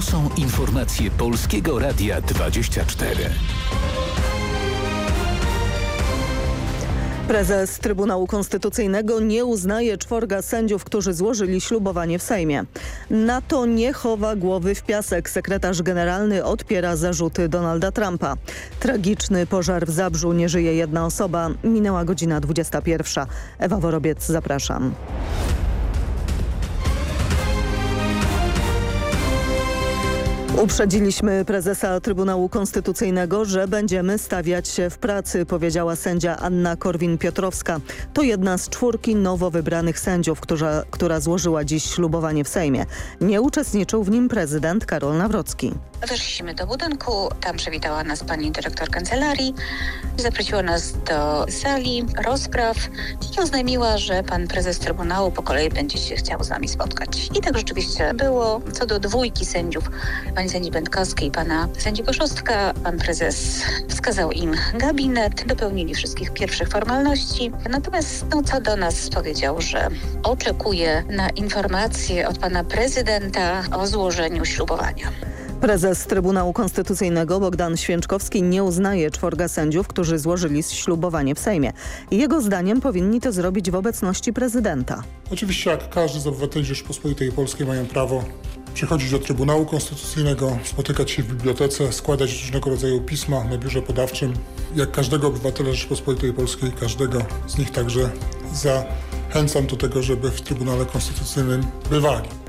To są informacje Polskiego Radia 24. Prezes Trybunału Konstytucyjnego nie uznaje czworga sędziów, którzy złożyli ślubowanie w Sejmie. Na to nie chowa głowy w piasek. Sekretarz generalny odpiera zarzuty Donalda Trumpa. Tragiczny pożar w Zabrzu, nie żyje jedna osoba. Minęła godzina 21. Ewa Worobiec, zapraszam. Uprzedziliśmy prezesa Trybunału Konstytucyjnego, że będziemy stawiać się w pracy, powiedziała sędzia Anna Korwin-Piotrowska. To jedna z czwórki nowo wybranych sędziów, która, która złożyła dziś ślubowanie w Sejmie. Nie uczestniczył w nim prezydent Karol Nawrocki. Weszliśmy do budynku, tam przywitała nas pani dyrektor kancelarii, zaprosiła nas do sali rozpraw i oznajmiła, że pan prezes Trybunału po kolei będzie się chciał z nami spotkać. I tak rzeczywiście było. Co do dwójki sędziów, pani sędzi Będkowskiej i pana sędzi Goszostka, pan prezes wskazał im gabinet, dopełnili wszystkich pierwszych formalności. Natomiast no, co do nas powiedział, że oczekuje na informację od pana prezydenta o złożeniu ślubowania. Prezes Trybunału Konstytucyjnego Bogdan Święczkowski nie uznaje czworga sędziów, którzy złożyli ślubowanie w Sejmie. Jego zdaniem powinni to zrobić w obecności prezydenta. Oczywiście jak każdy z obywateli Rzeczypospolitej Polskiej mają prawo przychodzić do Trybunału Konstytucyjnego, spotykać się w bibliotece, składać różnego rodzaju pisma na biurze podawczym. Jak każdego obywatela Rzeczypospolitej Polskiej, każdego z nich także zachęcam do tego, żeby w Trybunale Konstytucyjnym bywali.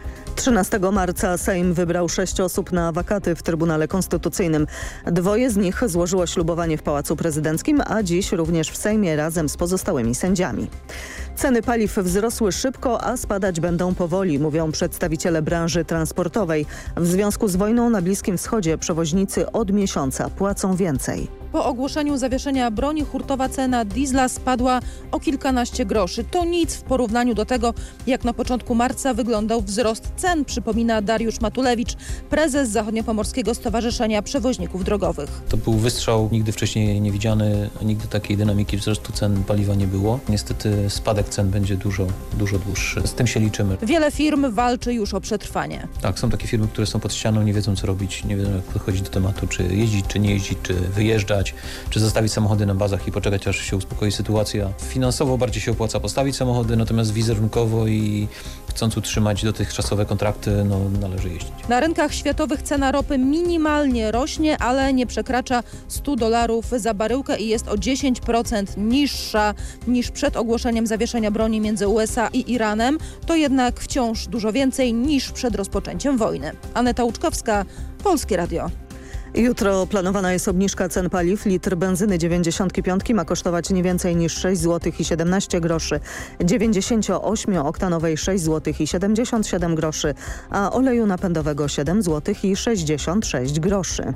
13 marca Sejm wybrał sześć osób na wakaty w Trybunale Konstytucyjnym. Dwoje z nich złożyło ślubowanie w Pałacu Prezydenckim, a dziś również w Sejmie razem z pozostałymi sędziami. Ceny paliw wzrosły szybko, a spadać będą powoli, mówią przedstawiciele branży transportowej. W związku z wojną na Bliskim Wschodzie przewoźnicy od miesiąca płacą więcej. Po ogłoszeniu zawieszenia broni hurtowa cena diesla spadła o kilkanaście groszy. To nic w porównaniu do tego, jak na początku marca wyglądał wzrost cen, przypomina Dariusz Matulewicz, prezes Zachodniopomorskiego Stowarzyszenia Przewoźników Drogowych. To był wystrzał nigdy wcześniej niewidziany, nigdy takiej dynamiki wzrostu cen paliwa nie było. Niestety spadek cen będzie dużo, dużo dłuższy. Z tym się liczymy. Wiele firm walczy już o przetrwanie. Tak, są takie firmy, które są pod ścianą, nie wiedzą co robić, nie wiedzą jak podchodzić do tematu, czy jeździć, czy nie jeździć, czy wyjeżdżać czy zostawić samochody na bazach i poczekać aż się uspokoi sytuacja. Finansowo bardziej się opłaca postawić samochody, natomiast wizerunkowo i chcąc utrzymać dotychczasowe kontrakty, no, należy jeździć. Na rynkach światowych cena ropy minimalnie rośnie, ale nie przekracza 100 dolarów za baryłkę i jest o 10% niższa niż przed ogłoszeniem zawieszenia broni między USA i Iranem. To jednak wciąż dużo więcej niż przed rozpoczęciem wojny. Aneta Łuczkowska, Polskie Radio. Jutro planowana jest obniżka cen paliw. Litr benzyny 95 ma kosztować nie więcej niż 6 zł i 17 groszy, 98-oktanowej 6 zł i 77 groszy, a oleju napędowego 7 zł i 66 groszy.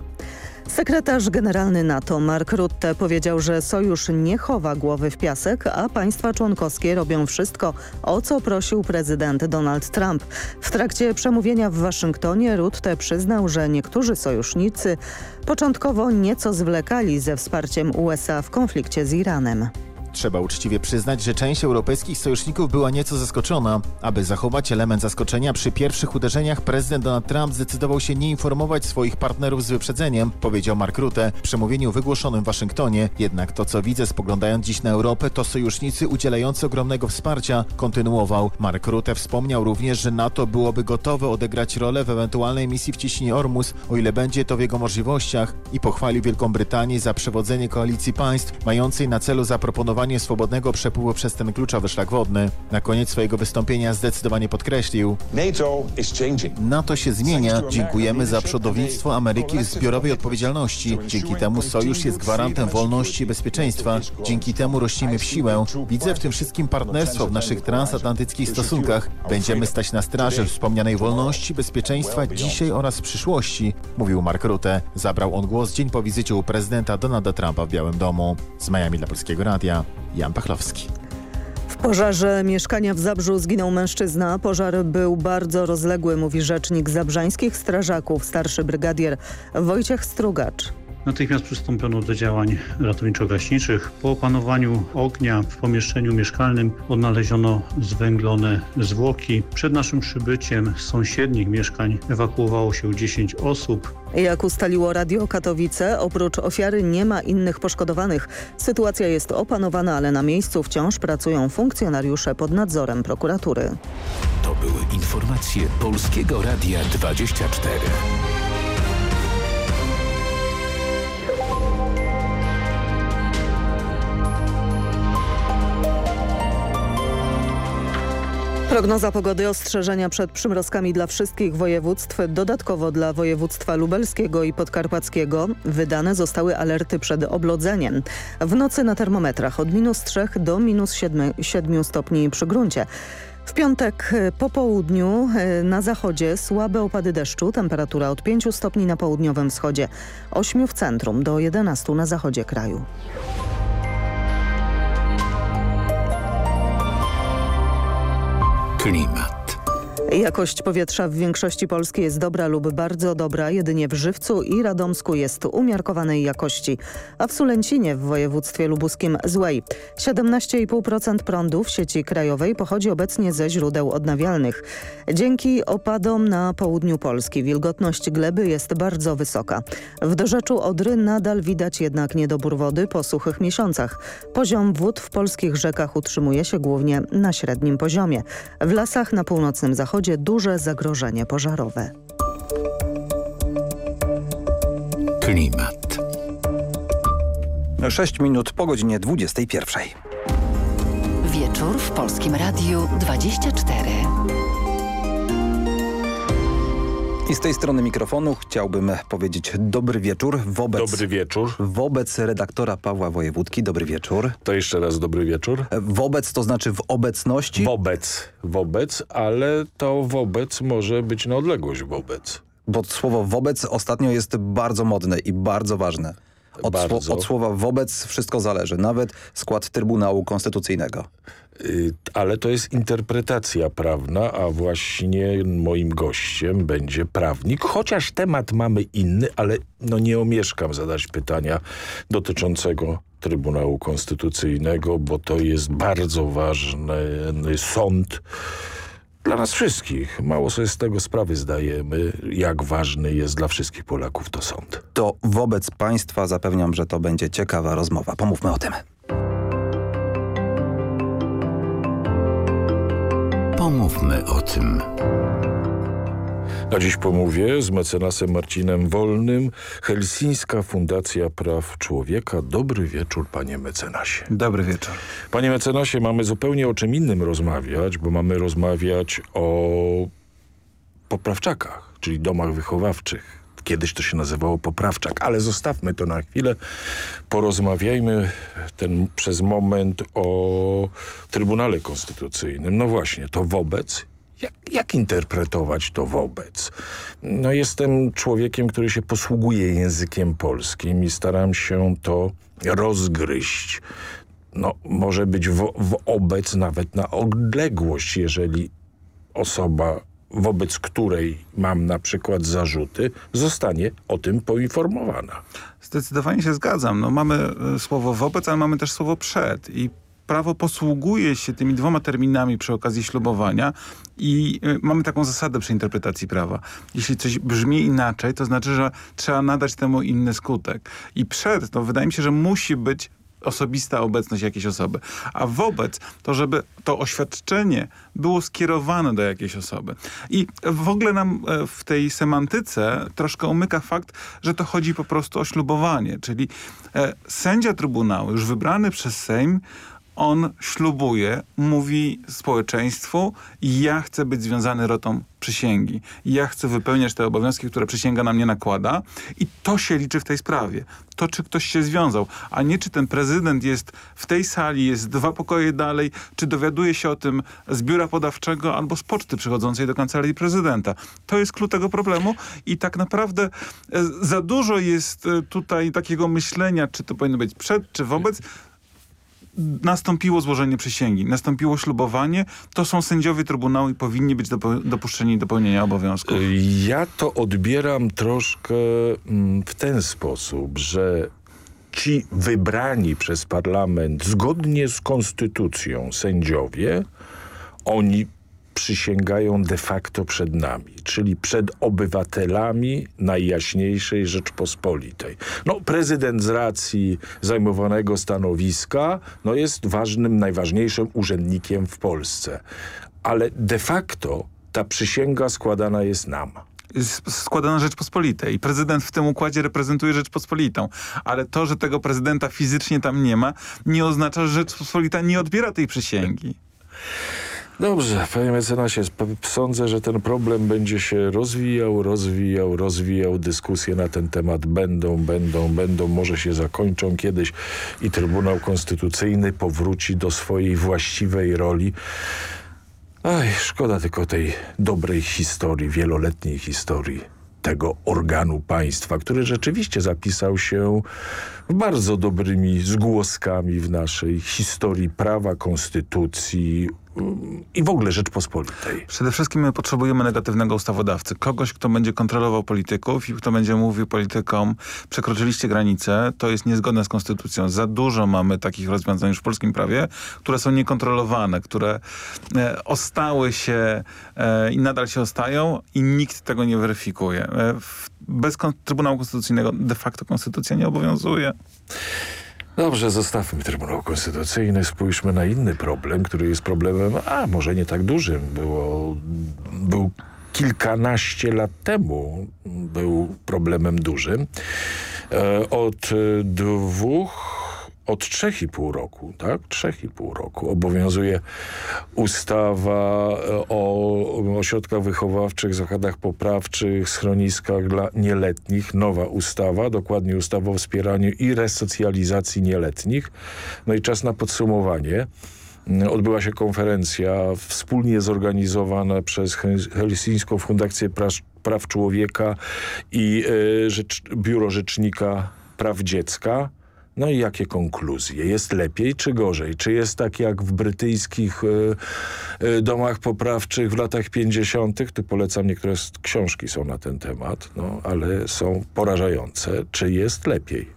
Sekretarz generalny NATO Mark Rutte powiedział, że sojusz nie chowa głowy w piasek, a państwa członkowskie robią wszystko, o co prosił prezydent Donald Trump. W trakcie przemówienia w Waszyngtonie Rutte przyznał, że niektórzy sojusznicy początkowo nieco zwlekali ze wsparciem USA w konflikcie z Iranem. Trzeba uczciwie przyznać, że część europejskich sojuszników była nieco zaskoczona. Aby zachować element zaskoczenia przy pierwszych uderzeniach, prezydent Donald Trump zdecydował się nie informować swoich partnerów z wyprzedzeniem, powiedział Mark Rutte w przemówieniu wygłoszonym w Waszyngtonie. Jednak to, co widzę spoglądając dziś na Europę, to sojusznicy udzielający ogromnego wsparcia, kontynuował. Mark Rutte wspomniał również, że NATO byłoby gotowe odegrać rolę w ewentualnej misji w cieśninie Ormus, o ile będzie to w jego możliwościach i pochwalił Wielką Brytanię za przewodzenie koalicji państw mającej na celu zaproponowanie swobodnego przepływu przez ten kluczowy szlak wodny. Na koniec swojego wystąpienia zdecydowanie podkreślił NATO się zmienia. Dziękujemy za przodownictwo Ameryki w zbiorowej odpowiedzialności. Dzięki temu sojusz jest gwarantem wolności i bezpieczeństwa. Dzięki temu rośniemy w siłę. Widzę w tym wszystkim partnerstwo w naszych transatlantyckich stosunkach. Będziemy stać na straży wspomnianej wolności, bezpieczeństwa dzisiaj oraz w przyszłości, mówił Mark Rutte. Zabrał on głos dzień po wizycie u prezydenta Donalda Trumpa w Białym Domu. Z Miami dla Polskiego Radia. Jan Pachlowski. W pożarze mieszkania w Zabrzu zginął mężczyzna. Pożar był bardzo rozległy, mówi rzecznik zabrzańskich strażaków, starszy brygadier Wojciech Strugacz. Natychmiast przystąpiono do działań ratowniczo-gaśniczych. Po opanowaniu ognia w pomieszczeniu mieszkalnym odnaleziono zwęglone zwłoki. Przed naszym przybyciem z sąsiednich mieszkań ewakuowało się 10 osób. Jak ustaliło Radio Katowice, oprócz ofiary nie ma innych poszkodowanych. Sytuacja jest opanowana, ale na miejscu wciąż pracują funkcjonariusze pod nadzorem prokuratury. To były informacje Polskiego Radia 24. Prognoza pogody ostrzeżenia przed przymrozkami dla wszystkich województw. Dodatkowo dla województwa lubelskiego i podkarpackiego wydane zostały alerty przed oblodzeniem. W nocy na termometrach od minus 3 do minus 7, 7 stopni przy gruncie. W piątek e, po południu e, na zachodzie słabe opady deszczu, temperatura od 5 stopni na południowym wschodzie, 8 w centrum do 11 na zachodzie kraju. Klimat. Jakość powietrza w większości Polski jest dobra lub bardzo dobra, jedynie w Żywcu i Radomsku jest umiarkowanej jakości, a w Sulęcinie w województwie lubuskim złej. 17,5% prądu w sieci krajowej pochodzi obecnie ze źródeł odnawialnych. Dzięki opadom na południu Polski wilgotność gleby jest bardzo wysoka. W dorzeczu Odry nadal widać jednak niedobór wody po suchych miesiącach. Poziom wód w polskich rzekach utrzymuje się głównie na średnim poziomie. W lasach na północnym zachodzie duże zagrożenie pożarowe. Klimat. 6 minut po godzinie 21. Wieczór w Polskim Radiu 24. I z tej strony mikrofonu chciałbym powiedzieć dobry wieczór wobec... Dobry wieczór. Wobec redaktora Pawła Wojewódki. Dobry wieczór. To jeszcze raz dobry wieczór. Wobec to znaczy w obecności? Wobec, wobec, ale to wobec może być na odległość wobec. Bo słowo wobec ostatnio jest bardzo modne i bardzo ważne. Od. Sło, od słowa wobec wszystko zależy, nawet skład Trybunału Konstytucyjnego. Y, Ale to jest interpretacja prawna, a właśnie moim gościem będzie prawnik, chociaż temat mamy inny, ale no nie omieszkam zadać pytania dotyczącego Trybunału Konstytucyjnego, bo to jest bardzo ważny sąd dla nas wszystkich. Mało sobie z tego sprawy zdajemy, jak ważny jest dla wszystkich Polaków to sąd. To wobec państwa zapewniam, że to będzie ciekawa rozmowa. Pomówmy o tym. Pomówmy o tym. A dziś pomówię z mecenasem Marcinem Wolnym, Helsińska Fundacja Praw Człowieka. Dobry wieczór, panie mecenasie. Dobry wieczór. Panie mecenasie, mamy zupełnie o czym innym rozmawiać, bo mamy rozmawiać o poprawczakach, czyli domach wychowawczych. Kiedyś to się nazywało poprawczak, ale zostawmy to na chwilę. Porozmawiajmy ten przez moment o Trybunale Konstytucyjnym. No właśnie, to wobec jak, jak, interpretować to wobec? No jestem człowiekiem, który się posługuje językiem polskim i staram się to rozgryźć. No, może być wobec nawet na odległość, jeżeli osoba, wobec której mam na przykład zarzuty, zostanie o tym poinformowana. Zdecydowanie się zgadzam. No, mamy słowo wobec, ale mamy też słowo przed i prawo posługuje się tymi dwoma terminami przy okazji ślubowania i y, mamy taką zasadę przy interpretacji prawa. Jeśli coś brzmi inaczej, to znaczy, że trzeba nadać temu inny skutek. I przed, to wydaje mi się, że musi być osobista obecność jakiejś osoby. A wobec to, żeby to oświadczenie było skierowane do jakiejś osoby. I w ogóle nam w tej semantyce troszkę umyka fakt, że to chodzi po prostu o ślubowanie. Czyli e, sędzia Trybunału, już wybrany przez Sejm, on ślubuje, mówi społeczeństwu ja chcę być związany rotą przysięgi. Ja chcę wypełniać te obowiązki, które przysięga na mnie nakłada i to się liczy w tej sprawie. To, czy ktoś się związał, a nie czy ten prezydent jest w tej sali, jest dwa pokoje dalej, czy dowiaduje się o tym z biura podawczego albo z poczty przychodzącej do kancelarii prezydenta. To jest klucz tego problemu i tak naprawdę za dużo jest tutaj takiego myślenia, czy to powinno być przed, czy wobec nastąpiło złożenie przysięgi, nastąpiło ślubowanie, to są sędziowie Trybunału i powinni być dopuszczeni do pełnienia obowiązków. Ja to odbieram troszkę mm, w ten sposób, że ci wybrani przez parlament zgodnie z konstytucją sędziowie, oni przysięgają de facto przed nami, czyli przed obywatelami Najjaśniejszej Rzeczpospolitej. No, prezydent z racji zajmowanego stanowiska no, jest ważnym, najważniejszym urzędnikiem w Polsce. Ale de facto ta przysięga składana jest nam składana Rzeczpospolitej. Prezydent w tym układzie reprezentuje Rzeczpospolitą. Ale to, że tego prezydenta fizycznie tam nie ma, nie oznacza, że Rzeczpospolita nie odbiera tej przysięgi. Dobrze, panie mecenasie, sądzę, że ten problem będzie się rozwijał, rozwijał, rozwijał. Dyskusje na ten temat będą, będą, będą, może się zakończą kiedyś i Trybunał Konstytucyjny powróci do swojej właściwej roli. Aj, szkoda tylko tej dobrej historii, wieloletniej historii tego organu państwa, który rzeczywiście zapisał się bardzo dobrymi zgłoskami w naszej historii prawa, konstytucji, i w ogóle Rzeczpospolitej. Przede wszystkim my potrzebujemy negatywnego ustawodawcy. Kogoś, kto będzie kontrolował polityków i kto będzie mówił politykom przekroczyliście granicę, to jest niezgodne z konstytucją. Za dużo mamy takich rozwiązań już w polskim prawie, które są niekontrolowane, które e, ostały się e, i nadal się ostają i nikt tego nie weryfikuje. E, bez Trybunału Konstytucyjnego de facto konstytucja nie obowiązuje. Dobrze, zostawmy Trybunał Konstytucyjny, spójrzmy na inny problem, który jest problemem, a może nie tak dużym. Było, był kilkanaście lat temu, był problemem dużym. E, od dwóch od 3,5 roku, tak? 3,5 roku obowiązuje ustawa e, o ośrodkach wychowawczych, zakładach poprawczych, schroniskach dla nieletnich. Nowa ustawa, dokładnie ustawa o wspieraniu i resocjalizacji nieletnich. No i czas na podsumowanie. Odbyła się konferencja wspólnie zorganizowana przez Helsińską Fundację Praw Człowieka i Rzecz, Biuro Rzecznika Praw Dziecka. No i jakie konkluzje? Jest lepiej czy gorzej? Czy jest tak jak w brytyjskich y, y, domach poprawczych w latach 50. Tu polecam, niektóre książki są na ten temat, no, ale są porażające. Czy jest lepiej?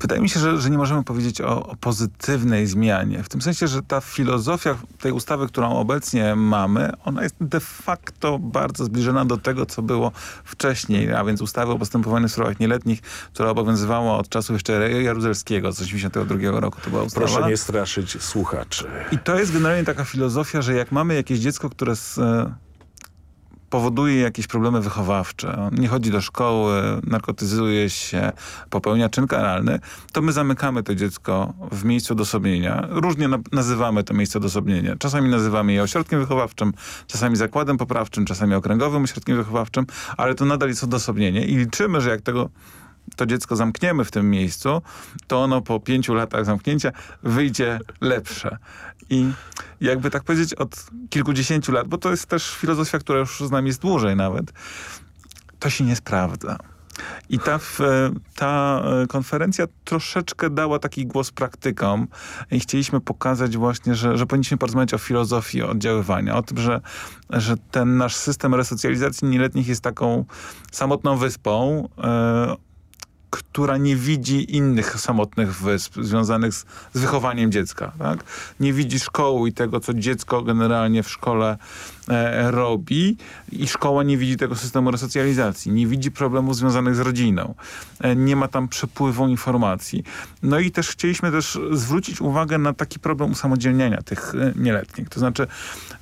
Wydaje mi się, że, że nie możemy powiedzieć o, o, pozytywnej zmianie. W tym sensie, że ta filozofia tej ustawy, którą obecnie mamy, ona jest de facto bardzo zbliżona do tego, co było wcześniej, a więc ustawy o postępowaniu w sprawach nieletnich, która obowiązywała od czasów jeszcze Jaruzelskiego z 1982 roku. To była ustawa. Proszę nie straszyć słuchaczy. I to jest generalnie taka filozofia, że jak mamy jakieś dziecko, które z, powoduje jakieś problemy wychowawcze, nie chodzi do szkoły, narkotyzuje się, popełnia czyn karalny, to my zamykamy to dziecko w miejscu odosobnienia. Różnie na nazywamy to miejsce odosobnienia. Czasami nazywamy je ośrodkiem wychowawczym, czasami zakładem poprawczym, czasami okręgowym ośrodkiem wychowawczym, ale to nadal jest odosobnienie i liczymy, że jak tego to dziecko zamkniemy w tym miejscu, to ono po pięciu latach zamknięcia wyjdzie lepsze. I jakby tak powiedzieć od kilkudziesięciu lat, bo to jest też filozofia, która już z nami jest dłużej nawet, to się nie sprawdza. I ta, ta e, konferencja troszeczkę dała taki głos praktykom i chcieliśmy pokazać właśnie, że, że powinniśmy porozmawiać o filozofii oddziaływania, o tym, że, że ten nasz system resocjalizacji nieletnich jest taką samotną wyspą, e, która nie widzi innych samotnych wysp związanych z, z wychowaniem dziecka. Tak? Nie widzi szkoły i tego, co dziecko generalnie w szkole robi i szkoła nie widzi tego systemu resocjalizacji, nie widzi problemów związanych z rodziną, e, nie ma tam przepływu informacji. No i też chcieliśmy też zwrócić uwagę na taki problem usamodzielniania tych e, nieletnich. To znaczy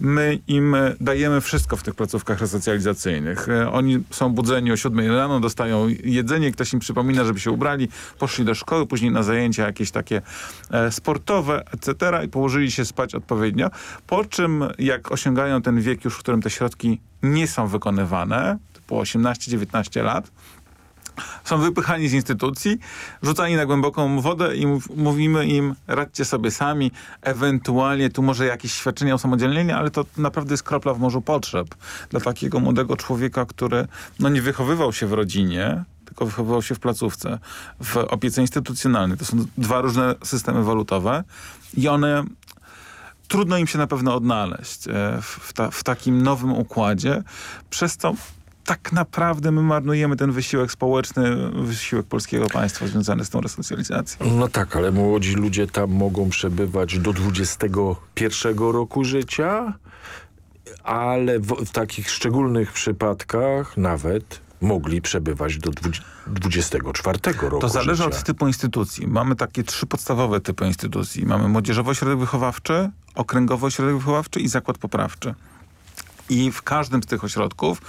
my im dajemy wszystko w tych placówkach resocjalizacyjnych. E, oni są budzeni o 7 rano, dostają jedzenie, ktoś im przypomina, żeby się ubrali, poszli do szkoły, później na zajęcia jakieś takie e, sportowe, etc. i położyli się spać odpowiednio. Po czym jak osiągają ten wiek już, w którym te środki nie są wykonywane, po 18-19 lat, są wypychani z instytucji, rzucani na głęboką wodę i mówimy im, radźcie sobie sami, ewentualnie tu może jakieś świadczenia usamodzielnienia, ale to naprawdę jest kropla w morzu potrzeb dla takiego młodego człowieka, który no, nie wychowywał się w rodzinie, tylko wychowywał się w placówce, w opiece instytucjonalnej. To są dwa różne systemy walutowe i one trudno im się na pewno odnaleźć e, w, ta, w takim nowym układzie, przez co tak naprawdę my marnujemy ten wysiłek społeczny, wysiłek polskiego państwa związany z tą resocjalizacją. No tak, ale młodzi ludzie tam mogą przebywać do 21 roku życia, ale w, w takich szczególnych przypadkach nawet mogli przebywać do 24 roku To zależy życia. od typu instytucji. Mamy takie trzy podstawowe typy instytucji. Mamy młodzieżowy ośrodek wychowawczy, okręgowy ośrodek wychowawczy i zakład poprawczy. I w każdym z tych ośrodków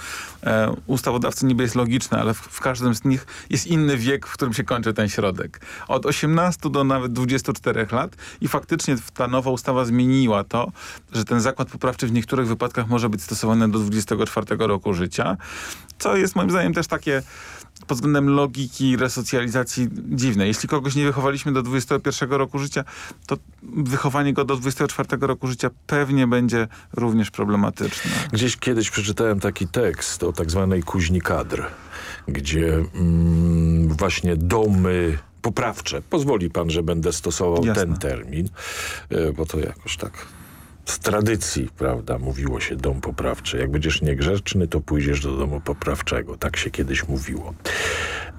e, ustawodawcy niby jest logiczne, ale w, w, każdym z nich jest inny wiek, w którym się kończy ten środek. Od 18 do nawet 24 lat i faktycznie ta nowa ustawa zmieniła to, że ten zakład poprawczy w niektórych wypadkach może być stosowany do 24 roku życia, co jest moim zdaniem też takie pod względem logiki resocjalizacji dziwne. Jeśli kogoś nie wychowaliśmy do 21 roku życia, to wychowanie go do 24 roku życia pewnie będzie również problematyczne. Gdzieś kiedyś przeczytałem taki tekst o tak zwanej kuźni kadr, gdzie mm, właśnie domy poprawcze, pozwoli pan, że będę stosował Jasne. ten termin, e, bo to jakoś tak z tradycji, prawda, mówiło się dom poprawczy. Jak będziesz niegrzeczny, to pójdziesz do domu poprawczego. Tak się kiedyś mówiło.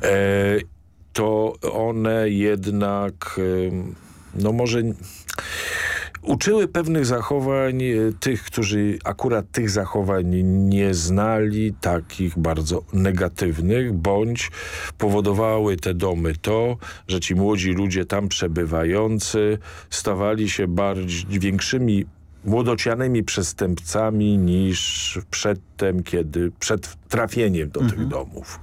E, to one jednak, no może uczyły pewnych zachowań e, tych, którzy akurat tych zachowań nie znali, takich bardzo negatywnych, bądź powodowały te domy to, że ci młodzi ludzie tam przebywający stawali się bardziej większymi młodocianymi przestępcami niż przedtem, kiedy przed trafieniem do mhm. tych domów.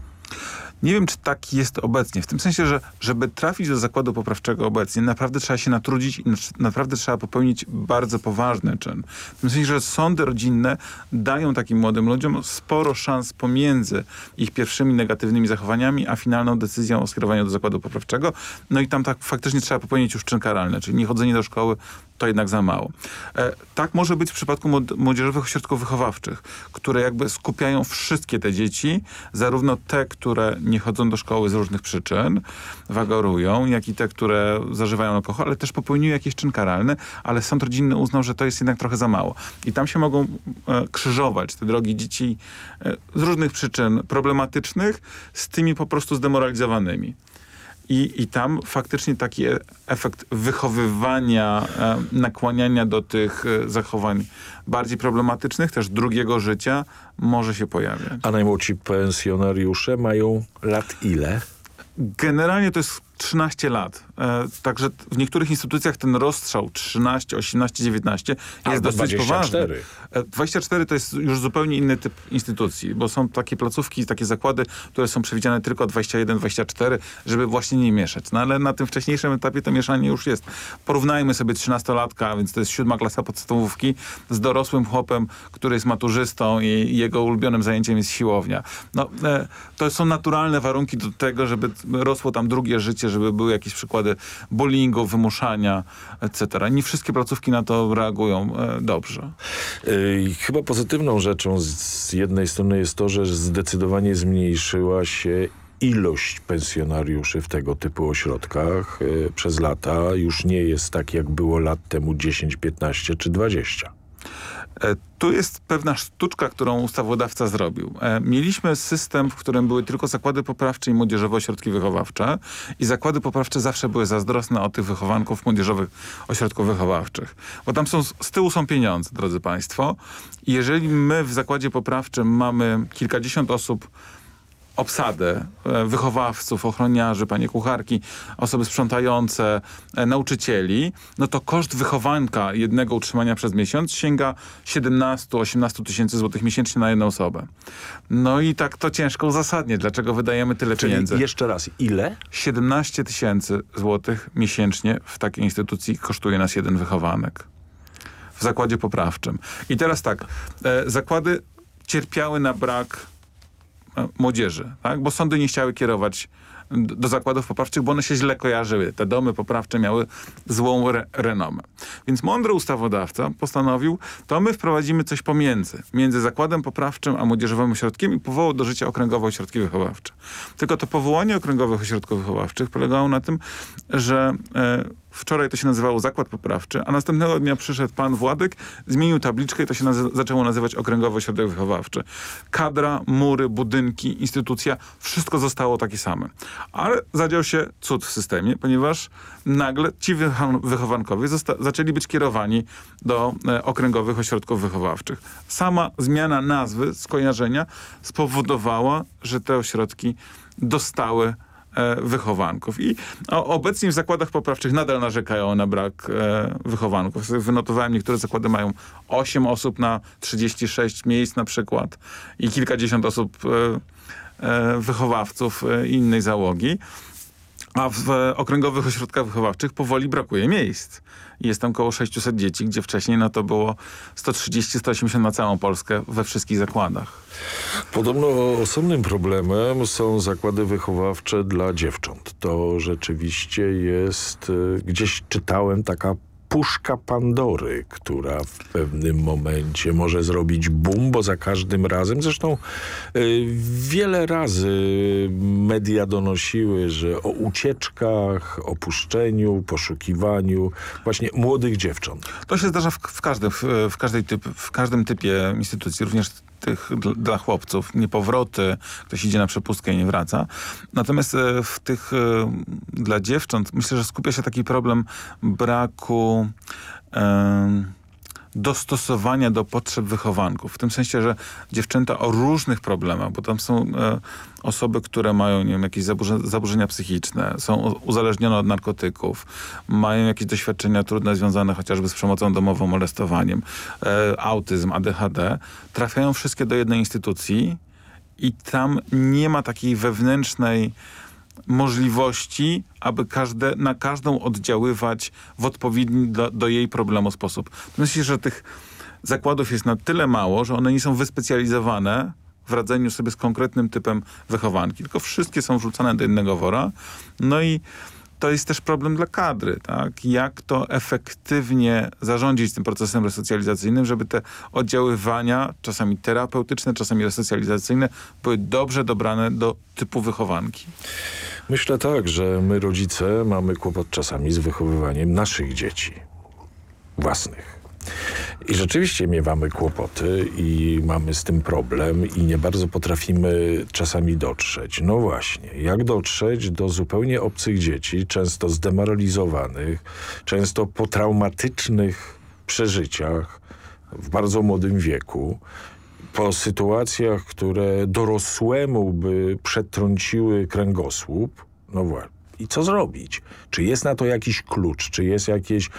Nie wiem, czy tak jest obecnie. W tym sensie, że żeby trafić do zakładu poprawczego obecnie, naprawdę trzeba się natrudzić i naprawdę trzeba popełnić bardzo poważny czyn. W tym sensie, że sądy rodzinne dają takim młodym ludziom sporo szans pomiędzy ich pierwszymi negatywnymi zachowaniami, a finalną decyzją o skierowaniu do zakładu poprawczego. No i tam tak faktycznie trzeba popełnić już czyn karalny, czyli niechodzenie do szkoły to jednak za mało. E, tak może być w przypadku młodzieżowych ośrodków wychowawczych, które jakby skupiają wszystkie te dzieci, zarówno te, które nie chodzą do szkoły z różnych przyczyn, wagorują, jak i te, które zażywają alkohol, ale też popełniły jakiś czyn karalny, ale sąd rodzinny uznał, że to jest jednak trochę za mało. I tam się mogą e, krzyżować te drogi dzieci e, z różnych przyczyn problematycznych z tymi po prostu zdemoralizowanymi. I, I tam faktycznie taki efekt wychowywania, e, nakłaniania do tych e, zachowań bardziej problematycznych, też drugiego życia, może się pojawiać. A najmłodsi pensjonariusze mają lat ile? Generalnie to jest 13 lat. E, także w niektórych instytucjach ten rozstrzał 13, 18, 19 jest Albo dosyć 24. poważny. E, 24 to jest już zupełnie inny typ instytucji, bo są takie placówki, takie zakłady, które są przewidziane tylko 21, 24, żeby właśnie nie mieszać. No ale na tym wcześniejszym etapie to mieszanie już jest. Porównajmy sobie 13-latka, więc to jest siódma klasa podstawówki, z dorosłym chłopem, który jest maturzystą i jego ulubionym zajęciem jest siłownia. No, e, to są naturalne warunki do tego, żeby rosło tam drugie życie, żeby były jakieś przykłady bullyingu, wymuszania, etc. Nie wszystkie placówki na to reagują e, dobrze. Yy, chyba pozytywną rzeczą z, z jednej strony jest to, że zdecydowanie zmniejszyła się ilość pensjonariuszy w tego typu ośrodkach yy, przez lata. Już nie jest tak, jak było lat temu 10, 15 czy 20. E, tu jest pewna sztuczka, którą ustawodawca zrobił. E, mieliśmy system, w którym były tylko zakłady poprawcze i młodzieżowe ośrodki wychowawcze i zakłady poprawcze zawsze były zazdrosne o tych wychowanków młodzieżowych ośrodków wychowawczych. Bo tam są, z tyłu są pieniądze, drodzy państwo. Jeżeli my w zakładzie poprawczym mamy kilkadziesiąt osób obsadę e, wychowawców, ochroniarzy, panie kucharki, osoby sprzątające, e, nauczycieli, no to koszt wychowanka jednego utrzymania przez miesiąc sięga 17-18 tysięcy złotych miesięcznie na jedną osobę. No i tak to ciężko uzasadnić. Dlaczego wydajemy tyle Czyli pieniędzy? jeszcze raz, ile? 17 tysięcy złotych miesięcznie w takiej instytucji kosztuje nas jeden wychowanek. W zakładzie poprawczym. I teraz tak, e, zakłady cierpiały na brak młodzieży, tak? bo sądy nie chciały kierować do zakładów poprawczych, bo one się źle kojarzyły. Te domy poprawcze miały złą re renomę. Więc mądry ustawodawca postanowił, to my wprowadzimy coś pomiędzy. Między zakładem poprawczym a młodzieżowym ośrodkiem i powołał do życia okręgowe ośrodki wychowawcze. Tylko to powołanie okręgowych ośrodków wychowawczych polegało na tym, że e, Wczoraj to się nazywało Zakład Poprawczy, a następnego dnia przyszedł pan Władek, zmienił tabliczkę i to się zaczęło nazywać Okręgowy Ośrodek Wychowawczy. Kadra, mury, budynki, instytucja, wszystko zostało takie same. Ale zadział się cud w systemie, ponieważ nagle ci wychowankowie zaczęli być kierowani do e, okręgowych ośrodków wychowawczych. Sama zmiana nazwy, skojarzenia spowodowała, że te ośrodki dostały wychowanków. I obecnie w zakładach poprawczych nadal narzekają na brak e, wychowanków. Wynotowałem, niektóre zakłady mają 8 osób na 36 miejsc na przykład i kilkadziesiąt osób e, wychowawców innej załogi. A w okręgowych ośrodkach wychowawczych powoli brakuje miejsc. Jest tam około 600 dzieci, gdzie wcześniej no to było 130-180 na całą Polskę we wszystkich zakładach. Podobno osobnym problemem są zakłady wychowawcze dla dziewcząt. To rzeczywiście jest, e, gdzieś czytałem taka puszka Pandory, która w pewnym momencie może zrobić boom, bo za każdym razem, zresztą y, wiele razy media donosiły, że o ucieczkach, opuszczeniu, poszukiwaniu właśnie młodych dziewcząt. To się zdarza w, w, każdym, w, w, typ, w każdym typie instytucji, również tych dla chłopców, niepowroty, ktoś idzie na przepustkę i nie wraca. Natomiast e, w tych e, dla dziewcząt myślę, że skupia się taki problem braku dostosowania do potrzeb wychowanków. W tym sensie, że dziewczęta o różnych problemach, bo tam są e, osoby, które mają nie wiem, jakieś zaburzenia, zaburzenia psychiczne, są uzależnione od narkotyków, mają jakieś doświadczenia trudne związane chociażby z przemocą domową, molestowaniem, e, autyzm, ADHD, trafiają wszystkie do jednej instytucji i tam nie ma takiej wewnętrznej możliwości, aby każde, na każdą oddziaływać w odpowiedni do, do jej problemu sposób. Myślę, że tych zakładów jest na tyle mało, że one nie są wyspecjalizowane w radzeniu sobie z konkretnym typem wychowanki, tylko wszystkie są wrzucane do jednego wora. No i to jest też problem dla kadry, tak? Jak to efektywnie zarządzić tym procesem resocjalizacyjnym, żeby te oddziaływania, czasami terapeutyczne, czasami resocjalizacyjne, były dobrze dobrane do typu wychowanki. Myślę tak, że my rodzice mamy kłopot czasami z wychowywaniem naszych dzieci. Własnych. I rzeczywiście miewamy kłopoty i mamy z tym problem i nie bardzo potrafimy czasami dotrzeć. No właśnie, jak dotrzeć do zupełnie obcych dzieci, często zdemoralizowanych, często po traumatycznych przeżyciach w bardzo młodym wieku, po sytuacjach, które dorosłemu by przetrąciły kręgosłup, no właśnie, i co zrobić? Czy jest na to jakiś klucz? Czy jest jakieś e,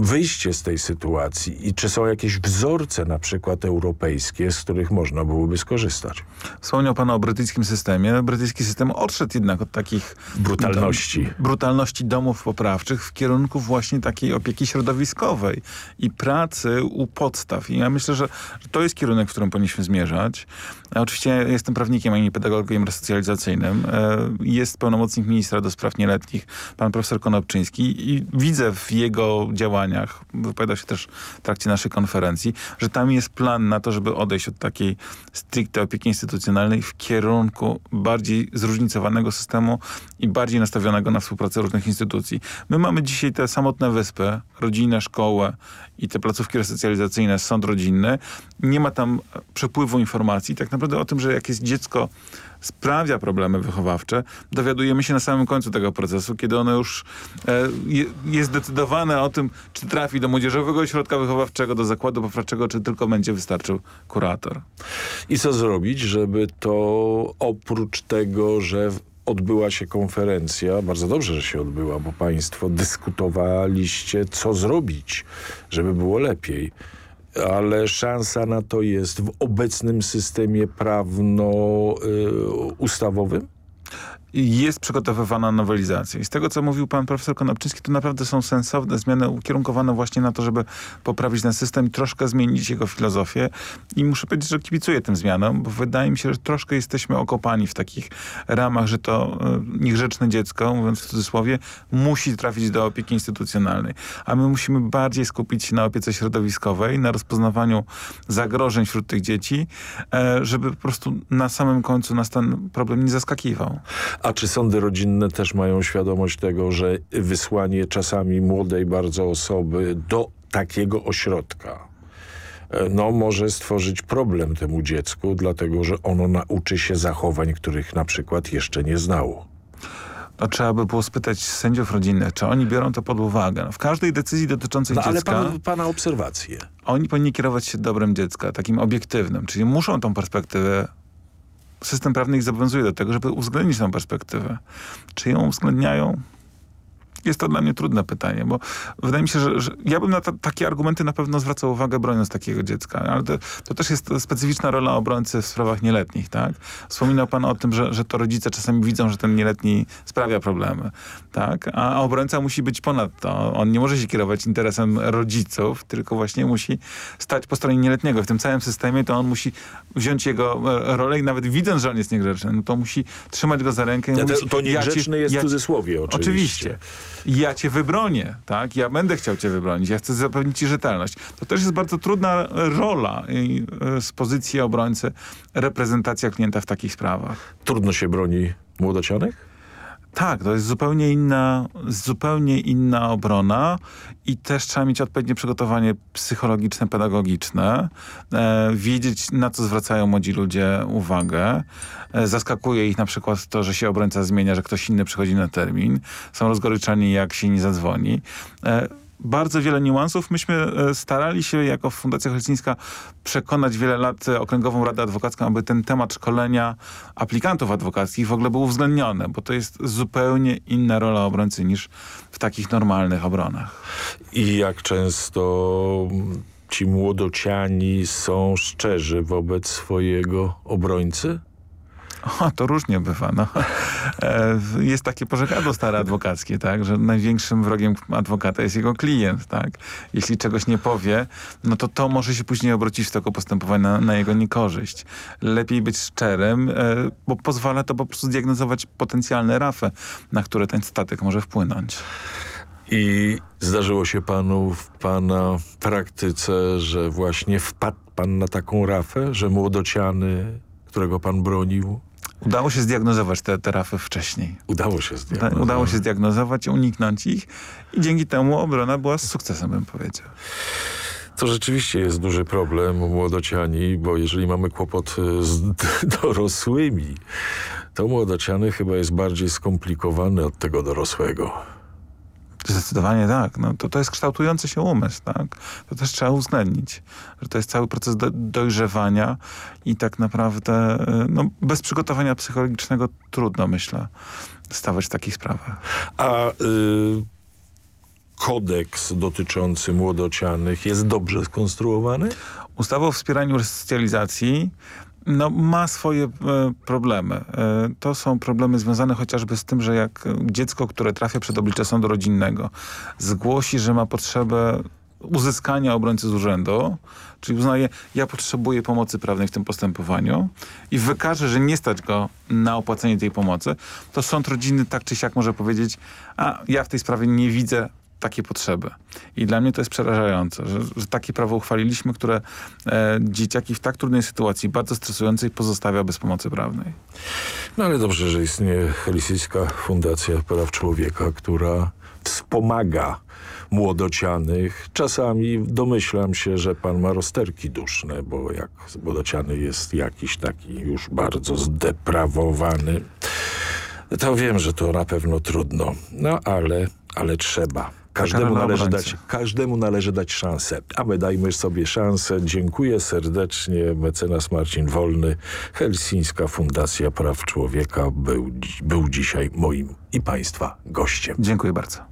wyjście z tej sytuacji? I czy są jakieś wzorce na przykład europejskie, z których można byłoby skorzystać? Wspomniał pan o brytyjskim systemie. Brytyjski system odszedł jednak od takich... Brutalności. Dom, brutalności domów poprawczych w kierunku właśnie takiej opieki środowiskowej i pracy u podstaw. I ja myślę, że to jest kierunek, w którym powinniśmy zmierzać. Ja oczywiście jestem prawnikiem, a nie pedagogiem resocjalizacyjnym. E, jest pełnomocnik ministra do spraw nieletnich, pan profesor Konopczyński i widzę w jego działaniach, wypowiada się też w trakcie naszej konferencji, że tam jest plan na to, żeby odejść od takiej stricte opieki instytucjonalnej w kierunku bardziej zróżnicowanego systemu i bardziej nastawionego na współpracę różnych instytucji. My mamy dzisiaj te samotne wyspy, rodzinę, szkołę i te placówki resocjalizacyjne, sąd rodzinny. Nie ma tam przepływu informacji tak naprawdę o tym, że jak jest dziecko sprawia problemy wychowawcze, dowiadujemy się na samym końcu tego procesu, kiedy ono już e, jest zdecydowane o tym, czy trafi do młodzieżowego ośrodka wychowawczego, do zakładu poprawczego, czy tylko będzie wystarczył kurator. I co zrobić, żeby to oprócz tego, że odbyła się konferencja, bardzo dobrze, że się odbyła, bo państwo dyskutowaliście, co zrobić, żeby było lepiej ale szansa na to jest w obecnym systemie prawno-ustawowym? Jest przygotowywana nowelizacja. I z tego, co mówił pan profesor Konopczyński, to naprawdę są sensowne zmiany ukierunkowane właśnie na to, żeby poprawić ten system i troszkę zmienić jego filozofię. I muszę powiedzieć, że kibicuję tym zmianom, bo wydaje mi się, że troszkę jesteśmy okopani w takich ramach, że to e, niegrzeczne dziecko, mówiąc w cudzysłowie, musi trafić do opieki instytucjonalnej. A my musimy bardziej skupić się na opiece środowiskowej, na rozpoznawaniu zagrożeń wśród tych dzieci, e, żeby po prostu na samym końcu nas ten problem nie zaskakiwał. A czy sądy rodzinne też mają świadomość tego, że wysłanie czasami młodej bardzo osoby do takiego ośrodka e, no, może stworzyć problem temu dziecku, dlatego że ono nauczy się zachowań, których na przykład jeszcze nie znało. To trzeba by było spytać sędziów rodzinnych, czy oni biorą to pod uwagę. No, w każdej decyzji dotyczącej no, dziecka... ale pan, pana obserwacje. Oni powinni kierować się dobrem dziecka, takim obiektywnym, czyli muszą tą perspektywę system prawny ich zobowiązuje do tego, żeby uwzględnić tę perspektywę. Czy ją uwzględniają? Jest to dla mnie trudne pytanie, bo wydaje mi się, że, że ja bym na ta, takie argumenty na pewno zwracał uwagę broniąc takiego dziecka, ale to, to, też jest specyficzna rola obrońcy w sprawach nieletnich, tak? Wspominał pan o tym, że, że to rodzice czasami widzą, że ten nieletni sprawia problemy, tak? A obrońca musi być ponad to. On nie może się kierować interesem rodziców, tylko właśnie musi stać po stronie nieletniego. W tym całym systemie to on musi wziąć jego e, rolę i nawet widząc, że on jest niegrzeczny, no to musi trzymać go za rękę. Ja, mówić, to, to niegrzeczny ja jest w cudzysłowie oczywiście. Oczywiście ja cię wybronię, tak? Ja będę chciał cię wybronić, ja chcę zapewnić ci rzetelność. To też jest bardzo trudna rola e, z pozycji obrońcy, reprezentacja klienta w takich sprawach. Trudno się broni młodocianych? Tak, to jest zupełnie inna, zupełnie inna obrona i też trzeba mieć odpowiednie przygotowanie psychologiczne, pedagogiczne, e, wiedzieć na co zwracają młodzi ludzie uwagę. E, zaskakuje ich na przykład to, że się obrońca zmienia, że ktoś inny przychodzi na termin. Są rozgoryczani jak się nie zadzwoni. E, bardzo wiele niuansów. Myśmy e, starali się jako Fundacja Helsińska przekonać wiele lat Okręgową Radę Adwokacką, aby ten temat szkolenia aplikantów adwokackich w ogóle był uwzględniony, bo to jest zupełnie inna rola obrońcy niż w takich normalnych obronach. I jak często ci młodociani są szczerzy wobec swojego obrońcy? O, to różnie bywa. No. E, jest takie pożegadło stare adwokackie, tak, że największym wrogiem adwokata jest jego klient. Tak? Jeśli czegoś nie powie, no to to może się później obrócić w toku postępowania na, na jego niekorzyść. Lepiej być szczerym, e, bo pozwala to po prostu zdiagnozować potencjalne rafę, na które ten statek może wpłynąć. I zdarzyło się panu w pana praktyce, że właśnie wpadł pan na taką rafę, że młodociany, którego pan bronił, Udało się zdiagnozować te, te rafy wcześniej. Udało się zdiagnozować. Udało się zdiagnozować, uniknąć ich i dzięki temu obrona była z sukcesem, bym powiedział. To rzeczywiście jest duży problem u młodociani, bo jeżeli mamy kłopot e, z dorosłymi, to młodociany chyba jest bardziej skomplikowany od tego dorosłego. Zdecydowanie tak. No, to, to jest kształtujący się umysł. Tak? To też trzeba uwzględnić, że to jest cały proces do, dojrzewania i tak naprawdę y, no, bez przygotowania psychologicznego trudno, myślę, stawać w takich sprawach. A y, kodeks dotyczący młodocianych jest dobrze skonstruowany? Ustawa o wspieraniu resocjalizacji no, ma swoje e, problemy. E, to są problemy związane chociażby z tym, że jak dziecko, które trafia przed oblicze sądu rodzinnego, zgłosi, że ma potrzebę uzyskania obrońcy z urzędu, czyli uznaje, ja potrzebuję pomocy prawnej w tym postępowaniu i wykaże, że nie stać go na opłacenie tej pomocy, to sąd rodzinny tak czy siak może powiedzieć, a ja w tej sprawie nie widzę takie potrzeby. I dla mnie to jest przerażające, że, że takie prawo uchwaliliśmy, które e, dzieciaki w tak trudnej sytuacji, bardzo stresującej, pozostawia bez pomocy prawnej. No ale dobrze, że istnieje Helsińska Fundacja Praw Człowieka, która wspomaga młodocianych. Czasami domyślam się, że pan ma rozterki duszne, bo jak młodociany jest jakiś taki już bardzo zdeprawowany, to wiem, że to na pewno trudno. No ale, ale trzeba. Każdemu należy, dać, każdemu należy dać szansę. A my dajmy sobie szansę. Dziękuję serdecznie. Mecenas Marcin Wolny, Helsińska Fundacja Praw Człowieka był, był dzisiaj moim i Państwa gościem. Dziękuję bardzo.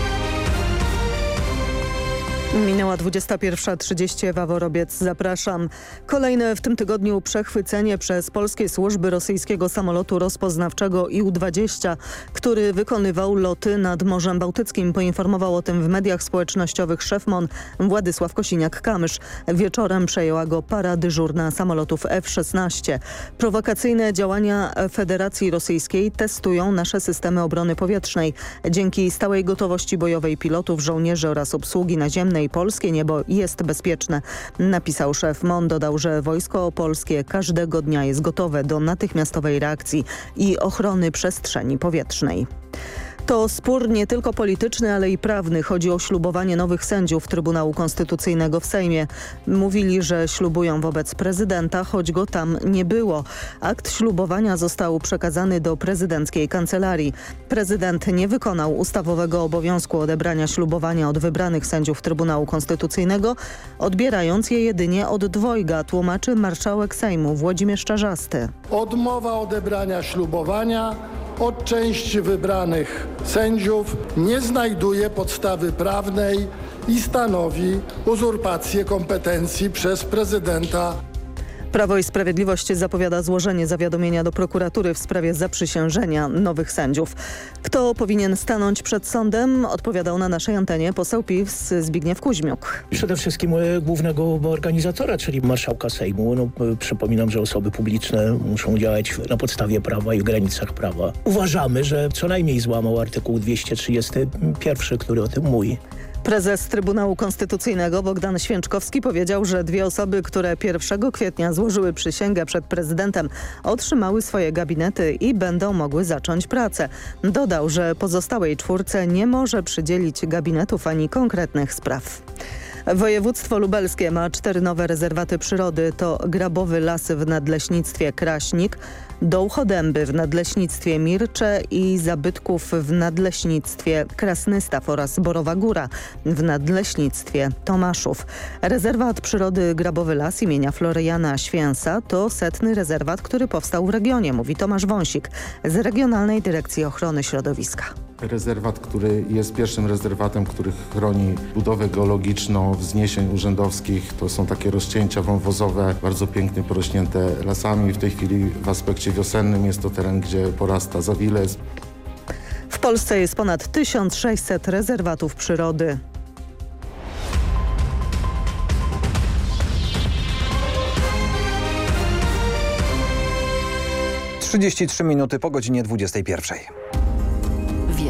Minęła 21.30, Ewa Worobiec, zapraszam. Kolejne w tym tygodniu przechwycenie przez polskie służby rosyjskiego samolotu rozpoznawczego IU-20, który wykonywał loty nad Morzem Bałtyckim. Poinformował o tym w mediach społecznościowych szef MON Władysław Kosiniak-Kamysz. Wieczorem przejęła go para dyżurna samolotów F-16. Prowokacyjne działania Federacji Rosyjskiej testują nasze systemy obrony powietrznej. Dzięki stałej gotowości bojowej pilotów, żołnierzy oraz obsługi naziemnej polskie niebo jest bezpieczne. Napisał szef MON. Dodał, że wojsko polskie każdego dnia jest gotowe do natychmiastowej reakcji i ochrony przestrzeni powietrznej. To spór nie tylko polityczny, ale i prawny. Chodzi o ślubowanie nowych sędziów Trybunału Konstytucyjnego w Sejmie. Mówili, że ślubują wobec prezydenta, choć go tam nie było. Akt ślubowania został przekazany do prezydenckiej kancelarii. Prezydent nie wykonał ustawowego obowiązku odebrania ślubowania od wybranych sędziów Trybunału Konstytucyjnego, odbierając je jedynie od dwojga, tłumaczy marszałek Sejmu Włodzimierz Czarzasty. Odmowa odebrania ślubowania od części wybranych sędziów nie znajduje podstawy prawnej i stanowi uzurpację kompetencji przez prezydenta Prawo i Sprawiedliwość zapowiada złożenie zawiadomienia do prokuratury w sprawie zaprzysiężenia nowych sędziów. Kto powinien stanąć przed sądem? Odpowiadał na naszej antenie poseł PiS Zbigniew Kuźmiuk. Przede wszystkim e, głównego organizatora, czyli marszałka Sejmu. No, e, przypominam, że osoby publiczne muszą działać na podstawie prawa i w granicach prawa. Uważamy, że co najmniej złamał artykuł 231, który o tym mówi. Prezes Trybunału Konstytucyjnego Bogdan Święczkowski powiedział, że dwie osoby, które 1 kwietnia złożyły przysięgę przed prezydentem otrzymały swoje gabinety i będą mogły zacząć pracę. Dodał, że pozostałej czwórce nie może przydzielić gabinetów ani konkretnych spraw. Województwo lubelskie ma cztery nowe rezerwaty przyrody. To Grabowy Lasy w Nadleśnictwie Kraśnik, Dołchodęby w Nadleśnictwie Mircze i Zabytków w Nadleśnictwie Krasnystaw oraz Borowa Góra w Nadleśnictwie Tomaszów. Rezerwat przyrody Grabowy Las imienia Floriana Święsa to setny rezerwat, który powstał w regionie, mówi Tomasz Wąsik z Regionalnej Dyrekcji Ochrony Środowiska rezerwat, który jest pierwszym rezerwatem, który chroni budowę geologiczną wzniesień urzędowskich. To są takie rozcięcia wąwozowe, bardzo pięknie porośnięte lasami. W tej chwili w aspekcie wiosennym jest to teren, gdzie porasta zawilec. W Polsce jest ponad 1600 rezerwatów przyrody. Trzydzieści trzy minuty po godzinie dwudziestej pierwszej.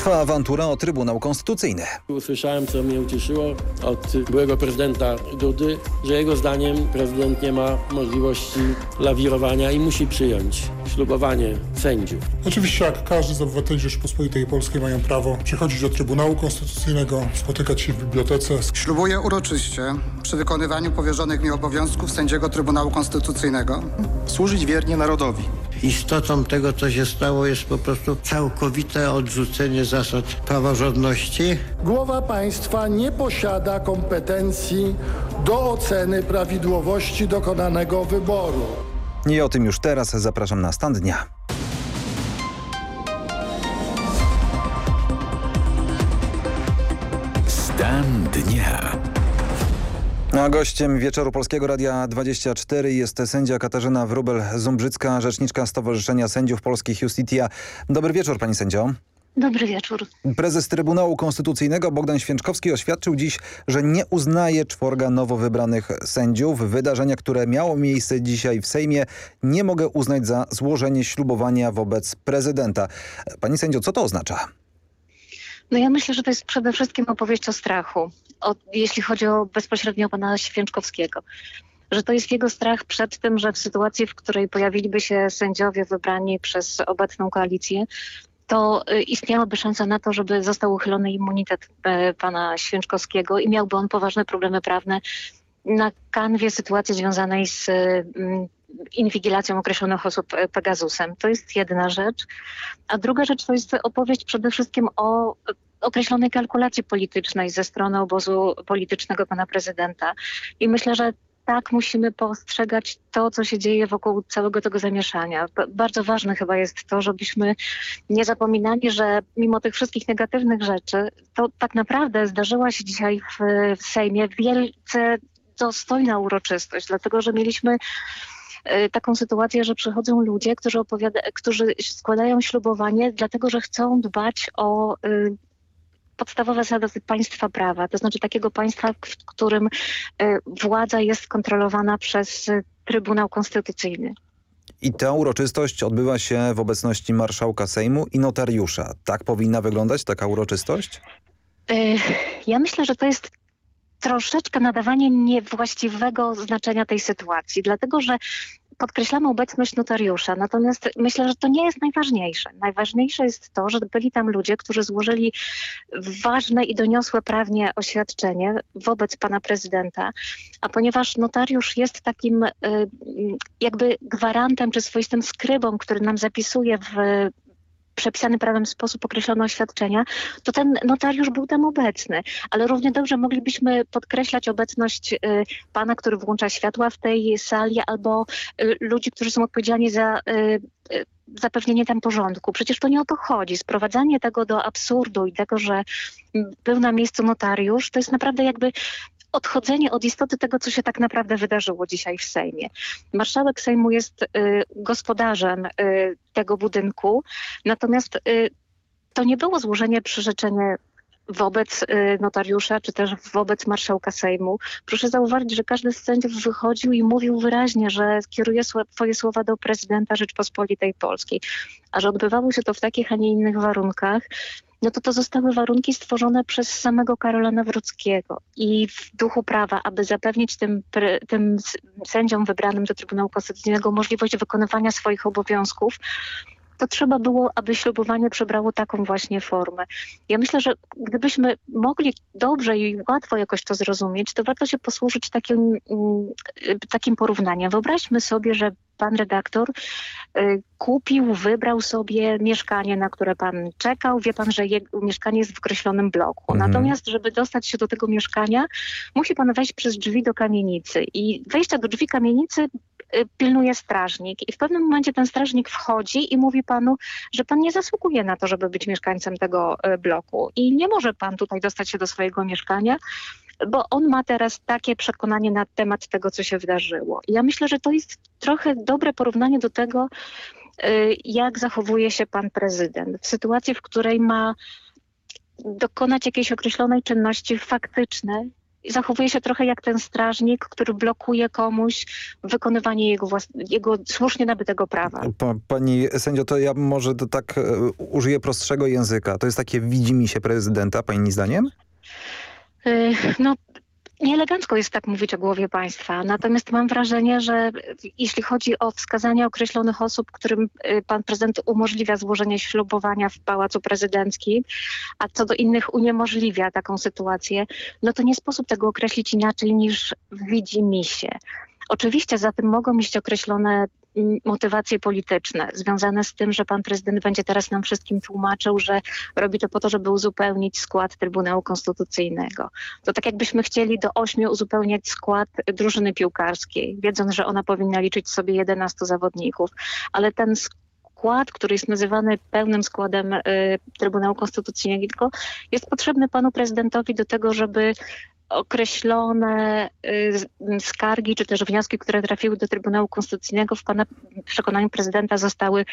Trwa awantura o Trybunał Konstytucyjny. Usłyszałem, co mnie ucieszyło od byłego prezydenta Dudy, że jego zdaniem prezydent nie ma możliwości lawirowania i musi przyjąć ślubowanie sędziów. Oczywiście jak każdy z obywateli Rzeczypospolitej Polskiej mają prawo przychodzić do Trybunału Konstytucyjnego, spotykać się w bibliotece. Ślubuję uroczyście przy wykonywaniu powierzonych mi obowiązków sędziego Trybunału Konstytucyjnego służyć wiernie narodowi. Istotą tego, co się stało, jest po prostu całkowite odrzucenie zasad praworządności. Głowa państwa nie posiada kompetencji do oceny prawidłowości dokonanego wyboru. I o tym już teraz zapraszam na stan dnia. Stan dnia. A gościem wieczoru Polskiego Radia 24 jest sędzia Katarzyna Wróbel-Zumbrzycka, rzeczniczka Stowarzyszenia Sędziów Polskich Justitia. Dobry wieczór pani sędzio. Dobry wieczór. Prezes Trybunału Konstytucyjnego Bogdan Święczkowski oświadczył dziś, że nie uznaje czworga nowo wybranych sędziów. Wydarzenia, które miało miejsce dzisiaj w Sejmie nie mogę uznać za złożenie ślubowania wobec prezydenta. Pani sędzio, co to oznacza? No ja myślę, że to jest przede wszystkim opowieść o strachu, o, jeśli chodzi o bezpośrednio pana Święczkowskiego. Że to jest jego strach przed tym, że w sytuacji, w której pojawiliby się sędziowie wybrani przez obecną koalicję, to y, istniałaby szansa na to, żeby został uchylony immunitet e, pana Święczkowskiego i miałby on poważne problemy prawne na kanwie sytuacji związanej z mm, inwigilacją określonych osób e, Pegasusem. To jest jedna rzecz. A druga rzecz to jest opowieść przede wszystkim o określonej kalkulacji politycznej ze strony obozu politycznego pana prezydenta. I myślę, że tak musimy postrzegać to, co się dzieje wokół całego tego zamieszania. Bardzo ważne chyba jest to, żebyśmy nie zapominali, że mimo tych wszystkich negatywnych rzeczy, to tak naprawdę zdarzyła się dzisiaj w, w Sejmie wielce dostojna uroczystość, dlatego że mieliśmy e, taką sytuację, że przychodzą ludzie, którzy, którzy składają ślubowanie, dlatego że chcą dbać o y, podstawowe zasady państwa prawa, to znaczy takiego państwa, w którym e, władza jest kontrolowana przez Trybunał Konstytucyjny. I ta uroczystość odbywa się w obecności marszałka Sejmu i notariusza. Tak powinna wyglądać taka uroczystość? E, ja myślę, że to jest troszeczkę nadawanie niewłaściwego znaczenia tej sytuacji, dlatego że podkreślamy obecność notariusza, natomiast myślę, że to nie jest najważniejsze. Najważniejsze jest to, że byli tam ludzie, którzy złożyli ważne i doniosłe prawnie oświadczenie wobec pana prezydenta, a ponieważ notariusz jest takim y, jakby gwarantem czy swoistym skrybą, który nam zapisuje w przepisany prawem sposób określone oświadczenia, to ten notariusz był tam obecny. Ale równie dobrze moglibyśmy podkreślać obecność y, pana, który włącza światła w tej sali, albo y, ludzi, którzy są odpowiedzialni za y, zapewnienie tam porządku. Przecież to nie o to chodzi. Sprowadzanie tego do absurdu i tego, że był na miejscu notariusz, to jest naprawdę jakby odchodzenie od istoty tego, co się tak naprawdę wydarzyło dzisiaj w Sejmie. Marszałek Sejmu jest y, gospodarzem y, tego budynku, natomiast y, to nie było złożenie przyrzeczenia wobec y, notariusza, czy też wobec marszałka Sejmu. Proszę zauważyć, że każdy z sędziów wychodził i mówił wyraźnie, że skieruje swoje słowa do prezydenta Rzeczpospolitej Polskiej. A że odbywało się to w takich, a nie innych warunkach, no to to zostały warunki stworzone przez samego Karola Nawrockiego i w duchu prawa, aby zapewnić tym, tym sędziom wybranym do Trybunału Konstytucyjnego możliwość wykonywania swoich obowiązków, to trzeba było, aby ślubowanie przybrało taką właśnie formę. Ja myślę, że gdybyśmy mogli dobrze i łatwo jakoś to zrozumieć, to warto się posłużyć takim, mm, takim porównaniem. Wyobraźmy sobie, że pan redaktor y, kupił, wybrał sobie mieszkanie, na które pan czekał. Wie pan, że jego mieszkanie jest w określonym bloku. Mhm. Natomiast, żeby dostać się do tego mieszkania, musi pan wejść przez drzwi do kamienicy. I wejścia do drzwi kamienicy Y, pilnuje strażnik i w pewnym momencie ten strażnik wchodzi i mówi panu, że pan nie zasługuje na to, żeby być mieszkańcem tego y, bloku i nie może pan tutaj dostać się do swojego mieszkania, bo on ma teraz takie przekonanie na temat tego, co się wydarzyło. I ja myślę, że to jest trochę dobre porównanie do tego, y, jak zachowuje się pan prezydent w sytuacji, w której ma dokonać jakiejś określonej czynności faktycznej, zachowuje się trochę jak ten strażnik, który blokuje komuś wykonywanie jego, jego słusznie nabytego prawa. Pa, pani sędzio, to ja może to tak e, użyję prostszego języka. To jest takie widzi się prezydenta, pani zdaniem? Y, no, Nieelegancko jest tak mówić o głowie państwa, natomiast mam wrażenie, że jeśli chodzi o wskazania określonych osób, którym y, pan prezydent umożliwia złożenie ślubowania w Pałacu Prezydenckim, a co do innych uniemożliwia taką sytuację, no to nie sposób tego określić inaczej niż widzi mi się. Oczywiście za tym mogą iść określone motywacje polityczne związane z tym, że pan prezydent będzie teraz nam wszystkim tłumaczył, że robi to po to, żeby uzupełnić skład Trybunału Konstytucyjnego. To tak jakbyśmy chcieli do ośmiu uzupełniać skład drużyny piłkarskiej, wiedząc, że ona powinna liczyć sobie 11 zawodników, ale ten skład, który jest nazywany pełnym składem y, Trybunału Konstytucyjnego, jest potrzebny panu prezydentowi do tego, żeby określone y, skargi czy też wnioski, które trafiły do Trybunału Konstytucyjnego w pana przekonaniu prezydenta zostały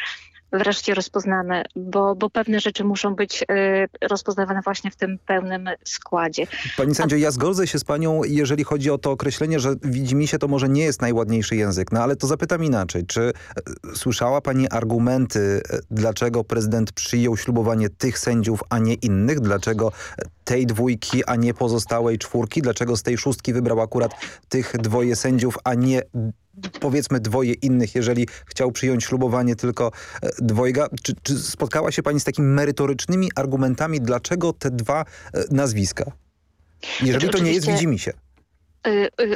wreszcie rozpoznane, bo, bo pewne rzeczy muszą być y, rozpoznawane właśnie w tym pełnym składzie. Pani sędzio, ja zgodzę się z panią, jeżeli chodzi o to określenie, że widzi się to może nie jest najładniejszy język, no ale to zapytam inaczej. Czy e, słyszała pani argumenty, e, dlaczego prezydent przyjął ślubowanie tych sędziów, a nie innych? Dlaczego tej dwójki, a nie pozostałej czwórki? Dlaczego z tej szóstki wybrał akurat tych dwoje sędziów, a nie powiedzmy dwoje innych, jeżeli chciał przyjąć ślubowanie tylko e, dwojga. Czy, czy spotkała się pani z takimi merytorycznymi argumentami, dlaczego te dwa e, nazwiska? Jeżeli znaczy, to nie jest widzimisię. Y, y,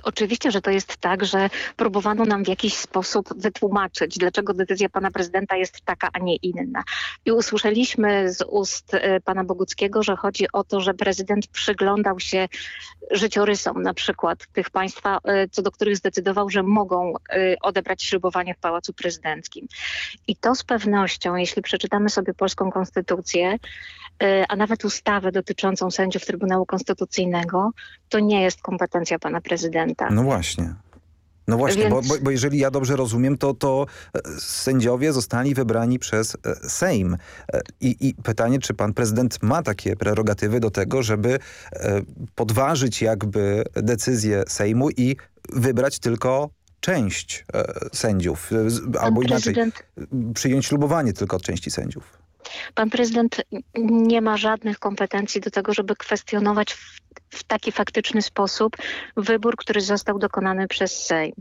oczywiście, że to jest tak, że próbowano nam w jakiś sposób wytłumaczyć, dlaczego decyzja pana prezydenta jest taka, a nie inna. I usłyszeliśmy z ust y, pana Boguckiego, że chodzi o to, że prezydent przyglądał się życiorysom na przykład tych państwa, co do których zdecydował, że mogą odebrać ślubowanie w Pałacu Prezydenckim. I to z pewnością, jeśli przeczytamy sobie polską konstytucję, a nawet ustawę dotyczącą sędziów Trybunału Konstytucyjnego, to nie jest kompetencja pana prezydenta. No właśnie. No właśnie, Więc... bo, bo, jeżeli ja dobrze rozumiem, to, to e, sędziowie zostali wybrani przez e, Sejm. E, I, I, pytanie, czy pan prezydent ma takie prerogatywy do tego, żeby podważyć jakby decyzję Sejmu i wybrać tylko część sędziów, albo inaczej przyjąć ślubowanie tylko od części sędziów. Pan prezydent nie ma żadnych kompetencji do tego, żeby kwestionować w, w taki faktyczny sposób wybór, który został dokonany przez Sejm.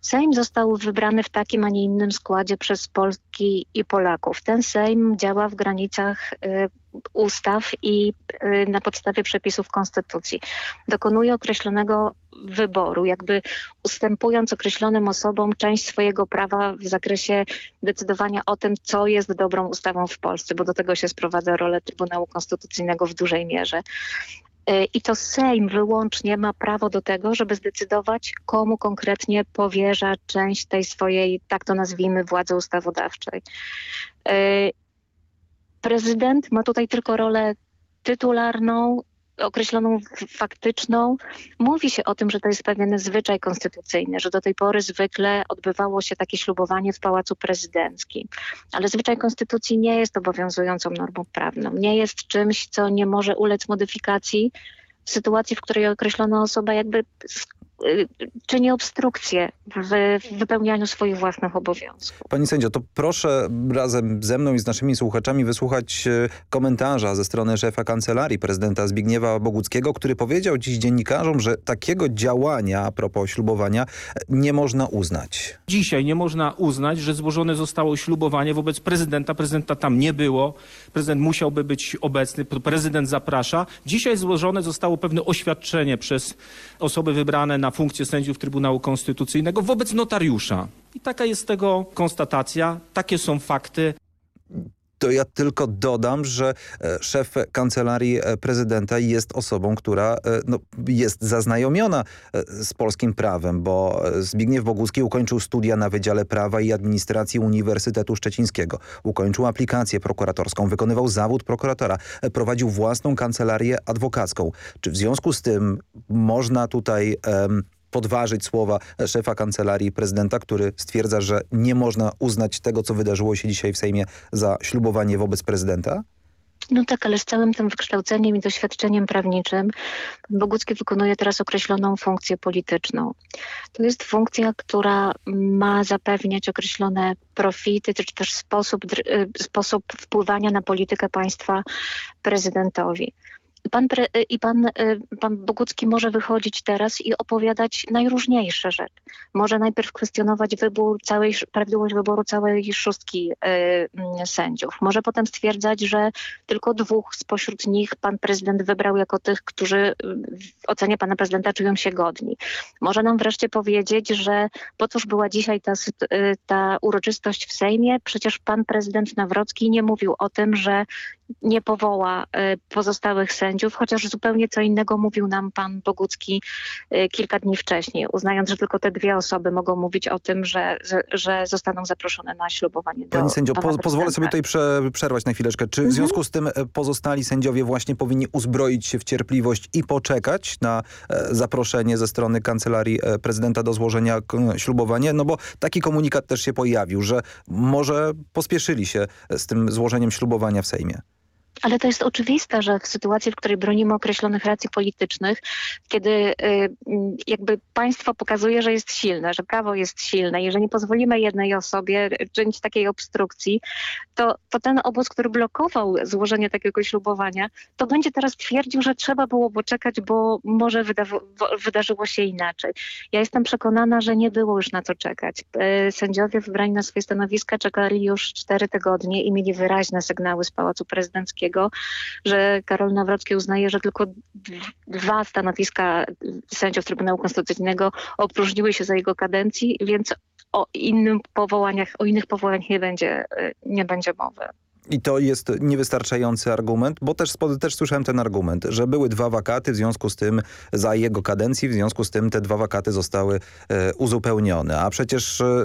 Sejm został wybrany w takim, a nie innym składzie przez Polski i Polaków. Ten Sejm działa w granicach y, ustaw i y, na podstawie przepisów konstytucji. Dokonuje określonego wyboru, jakby ustępując określonym osobom część swojego prawa w zakresie decydowania o tym, co jest dobrą ustawą w Polsce, bo do tego się sprowadza rolę Trybunału Konstytucyjnego w dużej mierze. Y, I to Sejm wyłącznie ma prawo do tego, żeby zdecydować, komu konkretnie powierza część tej swojej, tak to nazwijmy, władzy ustawodawczej. Prezydent ma tutaj tylko rolę tytularną określoną faktyczną. Mówi się o tym, że to jest pewien zwyczaj konstytucyjny, że do tej pory zwykle odbywało się takie ślubowanie w Pałacu Prezydenckim. Ale zwyczaj konstytucji nie jest obowiązującą normą prawną. Nie jest czymś, co nie może ulec modyfikacji w sytuacji, w której określona osoba jakby czyni obstrukcję w wypełnianiu swoich własnych obowiązków. Pani sędzio, to proszę razem ze mną i z naszymi słuchaczami wysłuchać y, komentarza ze strony szefa kancelarii prezydenta Zbigniewa Boguckiego, który powiedział dziś dziennikarzom, że takiego działania a propos ślubowania nie można uznać. Dzisiaj nie można uznać, że złożone zostało ślubowanie wobec prezydenta. Prezydenta tam nie było. Prezydent musiałby być obecny. Prezydent zaprasza. Dzisiaj złożone zostało pewne oświadczenie przez osoby wybrane na na funkcję sędziów Trybunału Konstytucyjnego wobec notariusza. I taka jest tego konstatacja, takie są fakty to ja tylko dodam, że e, szef kancelarii e, prezydenta jest osobą, która e, no, jest zaznajomiona z polskim prawem, bo Zbigniew Boguski ukończył studia na Wydziale Prawa i Administracji Uniwersytetu Szczecińskiego. Ukończył aplikację prokuratorską, wykonywał zawód prokuratora, prowadził własną kancelarię adwokacką. Czy w związku z tym można tutaj... Um, podważyć słowa szefa kancelarii prezydenta, który stwierdza, że nie można uznać tego, co wydarzyło się dzisiaj w Sejmie za ślubowanie wobec prezydenta? No tak, ale z całym tym wykształceniem i doświadczeniem prawniczym Bogucki wykonuje teraz określoną funkcję polityczną. To jest funkcja, która ma zapewniać określone profity, czy też sposób, y, sposób wpływania na politykę państwa prezydentowi. Pan pre, I pan, y, pan Bogucki może wychodzić teraz i opowiadać najróżniejsze rzeczy. Może najpierw kwestionować wybór całej, prawidłowość wyboru całej szóstki y, sędziów. Może potem stwierdzać, że tylko dwóch spośród nich pan prezydent wybrał jako tych, którzy w ocenie pana prezydenta czują się godni. Może nam wreszcie powiedzieć, że po cóż była dzisiaj ta, y, ta uroczystość w Sejmie? Przecież pan prezydent Nawrocki nie mówił o tym, że nie powoła e, pozostałych sędziów, chociaż zupełnie co innego mówił nam pan Bogucki e, kilka dni wcześniej, uznając, że tylko te dwie osoby mogą mówić o tym, że, że, że zostaną zaproszone na ślubowanie. Do Pani sędzio, pana po, pozwolę sobie tutaj prze, przerwać na chwileczkę. Czy w Mhm. związku z tym e, pozostali sędziowie właśnie powinni uzbroić się w cierpliwość i poczekać na zaproszenie ze strony Kancelarii Prezydenta do złożenia ślubowania? No bo taki komunikat też się pojawił, że może pospieszyli się z tym złożeniem ślubowania w Sejmie. Ale to jest oczywiste, że w sytuacji, w której bronimy określonych racji politycznych, kiedy y, mm, jakby państwo pokazuje, że jest silne, że prawo jest silne i że nie pozwolimy jednej osobie czynić takiej obstrukcji, to, to ten obóz, który blokował złożenie takiego ślubowania, to będzie teraz twierdził, że trzeba było poczekać, bo może wo- wydarzyło się inaczej. Ja jestem przekonana, że nie było już na co czekać. Y, Sędziowie wybrani na swoje stanowiska czekali już cztery tygodnie i mieli wyraźne sygnały z Pałacu Prezydenckiego, że Karol Nawrocki uznaje, że tylko dwa stanowiska sędziów Trybunału Konstytucyjnego opróżniły się za jego kadencji, więc o innym powołaniach, o innych powołaniach nie będzie, y, nie będzie mowy. I to jest niewystarczający argument, bo też, spo- też słyszałem ten argument, że były dwa wakaty w związku z tym za jego kadencji, w związku z tym te dwa wakaty zostały e, uzupełnione. A przecież e,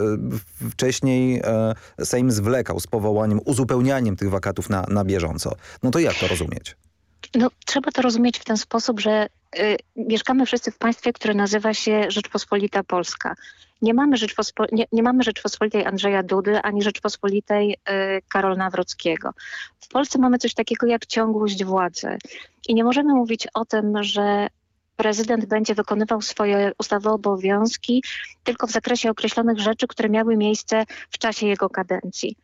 wcześniej e, Sejm zwlekał z powołaniem, uzupełnianiem tych wakatów na, na bieżąco. No to jak to rozumieć? No, trzeba to rozumieć w ten sposób, że y, mieszkamy wszyscy w państwie, które nazywa się Rzeczpospolita Polska. Nie mamy, Rzeczpospo nie, nie mamy Rzeczpospolitej Andrzeja Dudy, ani Rzeczpospolitej y, Karola Nawrockiego. W Polsce mamy coś takiego jak ciągłość władzy. I nie możemy mówić o tym, że prezydent będzie wykonywał swoje ustawowe obowiązki tylko w zakresie określonych rzeczy, które miały miejsce w czasie jego kadencji.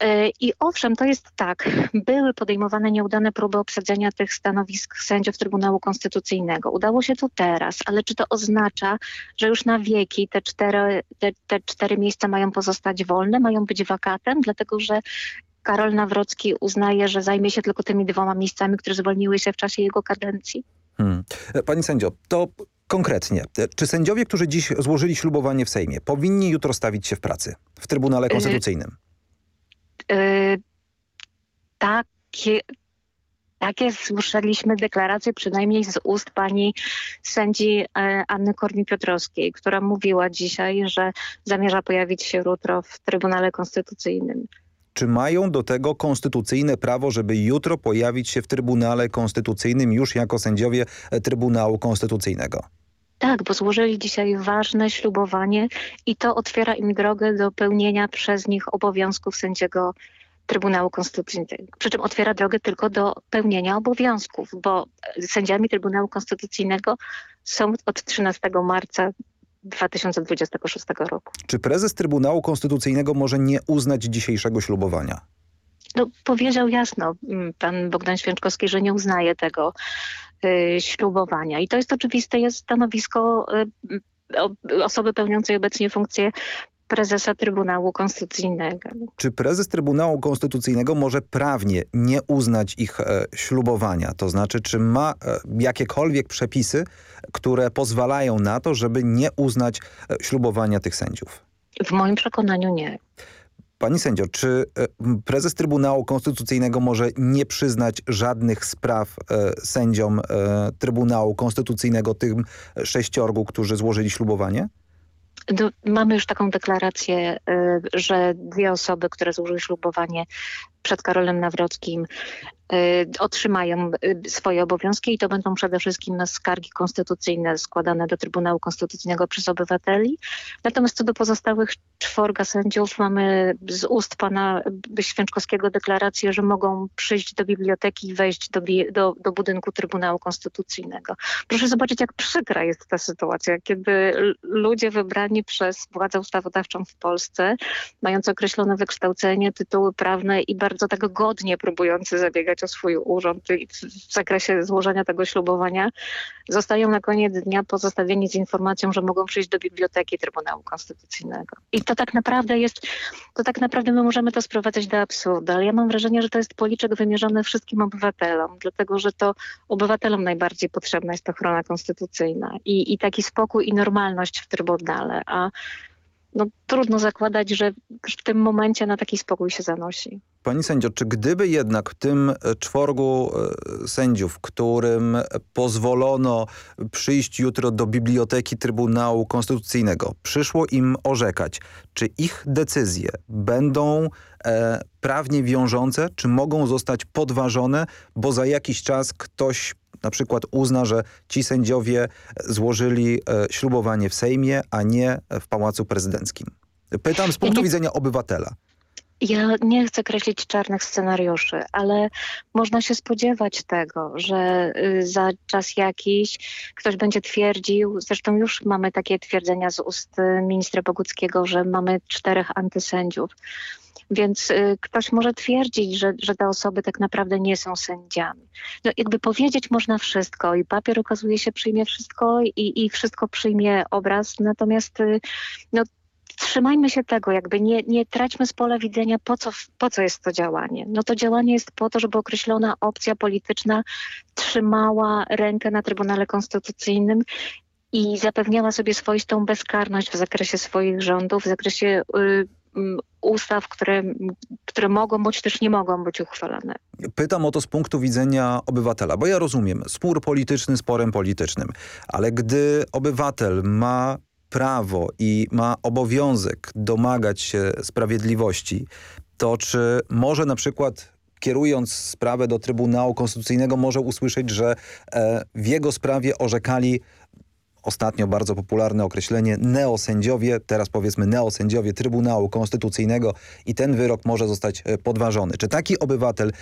Yy, I owszem, to jest tak. Były podejmowane nieudane próby obsadzenia tych stanowisk sędziów Trybunału Konstytucyjnego. Udało się to teraz, ale czy to oznacza, że już na wieki te cztery, te, te cztery miejsca mają pozostać wolne, mają być wakatem, dlatego że Karol Nawrocki uznaje, że zajmie się tylko tymi dwoma miejscami, które zwolniły się w czasie jego kadencji? Hmm. E, Pani sędzio, to konkretnie, e, czy sędziowie, którzy dziś złożyli ślubowanie w Sejmie, powinni jutro stawić się w pracy w Trybunale Konstytucyjnym? Yy, takie, takie słyszeliśmy deklaracje przynajmniej z ust pani sędzi e, Anny Korni-Piotrowskiej, która mówiła dzisiaj, że zamierza pojawić się jutro w Trybunale Konstytucyjnym. Czy mają do tego konstytucyjne prawo, żeby jutro pojawić się w Trybunale Konstytucyjnym już jako sędziowie Trybunału Konstytucyjnego? Tak, bo złożyli dzisiaj ważne ślubowanie i to otwiera im drogę do pełnienia przez nich obowiązków sędziego Trybunału Konstytucyjnego. Przy czym otwiera drogę tylko do pełnienia obowiązków, bo sędziami Trybunału Konstytucyjnego są od 13 marca 2026 roku. Czy prezes Trybunału Konstytucyjnego może nie uznać dzisiejszego ślubowania? No, powiedział jasno mm, pan Bogdan Święczkowski, że nie uznaje tego y, ślubowania. I to jest oczywiste, jest stanowisko y, osoby pełniącej obecnie funkcję prezesa Trybunału Konstytucyjnego. Czy prezes Trybunału Konstytucyjnego może prawnie nie uznać ich e, ślubowania? To znaczy, czy ma e, jakiekolwiek przepisy, które pozwalają na to, żeby nie uznać e, ślubowania tych sędziów? W moim przekonaniu nie. Pani sędzio, czy e, prezes Trybunału Konstytucyjnego może nie przyznać żadnych spraw e, sędziom e, Trybunału Konstytucyjnego, tym sześciorgu, którzy złożyli ślubowanie? No, mamy już taką deklarację, y, że dwie osoby, które złożyły ślubowanie przed Karolem Nawrockim otrzymają y, swoje obowiązki i to będą przede wszystkim skargi konstytucyjne składane do Trybunału Konstytucyjnego przez obywateli. Natomiast co do pozostałych czworga sędziów mamy z ust pana Święczkowskiego deklarację, że mogą przyjść do biblioteki i wejść do, do, do budynku Trybunału Konstytucyjnego. Proszę zobaczyć, jak przykra jest ta sytuacja, kiedy ludzie wybrani przez władzę ustawodawczą w Polsce, mając określone wykształcenie, tytuły prawne i bardzo tak godnie próbujący zabiegać o swój urząd w zakresie złożenia tego ślubowania, zostają na koniec dnia pozostawieni z informacją, że mogą przyjść do biblioteki Trybunału Konstytucyjnego. I to tak naprawdę jest, to tak naprawdę my możemy to sprowadzać do absurdu, ale ja mam wrażenie, że to jest policzek wymierzony wszystkim obywatelom, dlatego że to obywatelom najbardziej potrzebna jest ochrona konstytucyjna i, i taki spokój i normalność w Trybunale, a no, trudno zakładać, że w tym momencie na taki spokój się zanosi. Pani sędzio, czy gdyby jednak w tym czworgu sędziów, którym pozwolono przyjść jutro do biblioteki Trybunału Konstytucyjnego, przyszło im orzekać, czy ich decyzje będą e, prawnie wiążące, czy mogą zostać podważone, bo za jakiś czas ktoś na przykład uzna, że ci sędziowie złożyli e, ślubowanie w Sejmie, a nie w Pałacu Prezydenckim. Pytam z punktu widzenia obywatela. Ja nie chcę kreślić czarnych scenariuszy, ale można się spodziewać tego, że y, za czas jakiś ktoś będzie twierdził, zresztą już mamy takie twierdzenia z ust ministra Boguckiego, że mamy czterech antysędziów. Więc y, ktoś może twierdzić, że, że te osoby tak naprawdę nie są sędziami. No, jakby powiedzieć można wszystko i papier okazuje się przyjmie wszystko i, i wszystko przyjmie obraz, natomiast y, no, trzymajmy się tego, jakby nie, nie traćmy z pola widzenia, po co, po co jest to działanie. No to działanie jest po to, żeby określona opcja polityczna trzymała rękę na Trybunale Konstytucyjnym i zapewniała sobie swoistą bezkarność w zakresie swoich rządów, w zakresie y, ustaw, które, które mogą bądź też nie mogą być uchwalane. Pytam o to z punktu widzenia obywatela, bo ja rozumiem, spór polityczny sporem politycznym, ale gdy obywatel ma prawo i ma obowiązek domagać się sprawiedliwości, to czy może na przykład kierując sprawę do Trybunału Konstytucyjnego może usłyszeć, że e, w jego sprawie orzekali ostatnio bardzo popularne określenie neosędziowie, teraz powiedzmy neosędziowie Trybunału Konstytucyjnego i ten wyrok może zostać e, podważony. Czy taki obywatel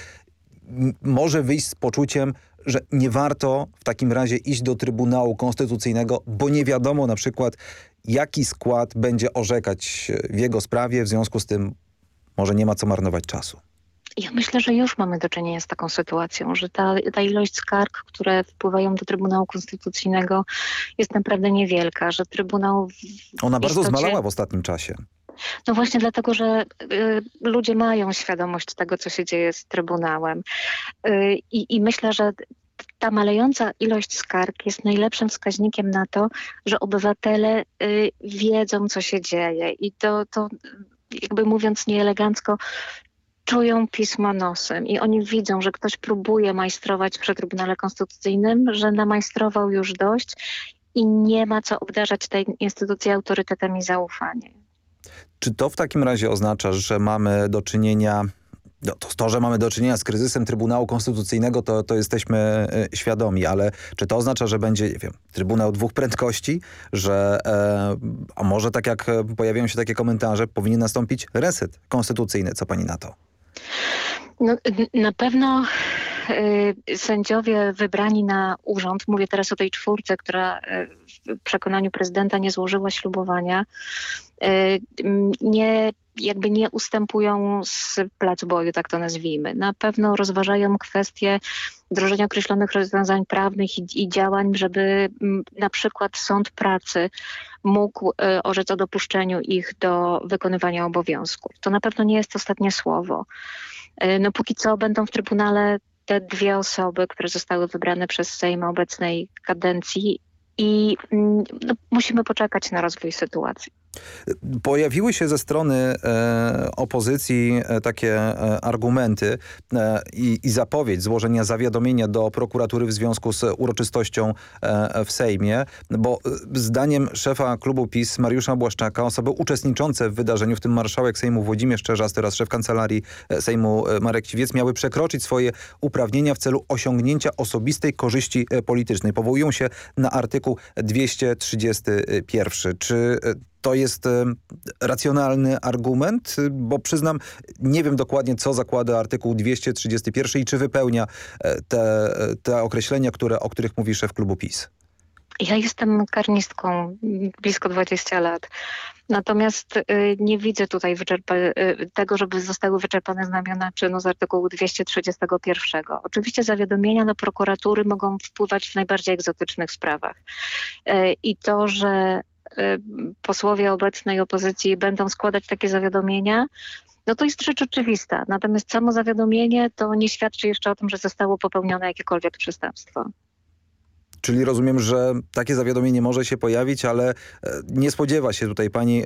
może wyjść z poczuciem, że nie warto w takim razie iść do Trybunału Konstytucyjnego, bo nie wiadomo na przykład jaki skład będzie orzekać w jego sprawie, w związku z tym może nie ma co marnować czasu. Ja myślę, że już mamy do czynienia z taką sytuacją, że ta, ta ilość skarg, które wpływają do Trybunału Konstytucyjnego jest naprawdę niewielka, że Trybunał... Ona bardzo istocie... zmalała w ostatnim czasie. No właśnie dlatego, że y, ludzie mają świadomość tego, co się dzieje z Trybunałem. Y, I myślę, że ta malejąca ilość skarg jest najlepszym wskaźnikiem na to, że obywatele y, wiedzą, co się dzieje. I to, to jakby mówiąc nieelegancko, czują pismo nosem i oni widzą, że ktoś próbuje majstrować przy Trybunale Konstytucyjnym, że namajstrował już dość i nie ma co obdarzać tej instytucji autorytetem i zaufaniem. Czy to w takim razie oznacza, że mamy do czynienia no, to, to, że mamy do czynienia z kryzysem Trybunału Konstytucyjnego, to, to jesteśmy y, świadomi, ale czy to oznacza, że będzie, nie wiem, Trybunał dwóch prędkości, że, e, a może tak jak pojawiają się takie komentarze, powinien nastąpić reset konstytucyjny. Co pani na to? No, na pewno sędziowie wybrani na urząd, mówię teraz o tej czwórce, która y, w przekonaniu prezydenta nie złożyła ślubowania, y, nie jakby nie ustępują z placu boju, tak to nazwijmy. Na pewno rozważają kwestie wdrożenia określonych rozwiązań prawnych i, i działań, żeby na przykład sąd pracy mógł y, orzec o dopuszczeniu ich do wykonywania obowiązków. To na pewno nie jest ostatnie słowo. Y, no póki co będą w Trybunale te dwie osoby, które zostały wybrane przez Sejm obecnej kadencji i mm, no, musimy poczekać na rozwój sytuacji. Pojawiły się ze strony e, opozycji e, takie e, argumenty e, i, i, zapowiedź złożenia zawiadomienia do prokuratury w związku z uroczystością e, w Sejmie, bo e, zdaniem szefa klubu PiS Mariusza Błaszczaka osoby uczestniczące w wydarzeniu, w tym marszałek Sejmu Włodzimierz Czerzas, teraz szef kancelarii Sejmu Marek Ciwiec, miały przekroczyć swoje uprawnienia w celu osiągnięcia osobistej korzyści politycznej. Powołują się na artykuł 231. Czy to jest racjonalny argument, bo przyznam, nie wiem dokładnie, co zakłada artykuł 231 i czy wypełnia e, te, te określenia, które, o których mówi szef klubu PiS. Ja jestem karnistką blisko 20 lat. Natomiast y, nie widzę tutaj y, tego, żeby zostały wyczerpane znamiona czynu z artykułu 231. Oczywiście zawiadomienia do prokuratury mogą wpływać w najbardziej egzotycznych sprawach. Y, I to, że posłowie obecnej opozycji będą składać takie zawiadomienia, no to jest rzecz oczywista. Natomiast samo zawiadomienie to nie świadczy jeszcze o tym, że zostało popełnione jakiekolwiek przestępstwo. Czyli rozumiem, że takie zawiadomienie może się pojawić, ale nie spodziewa się tutaj pani,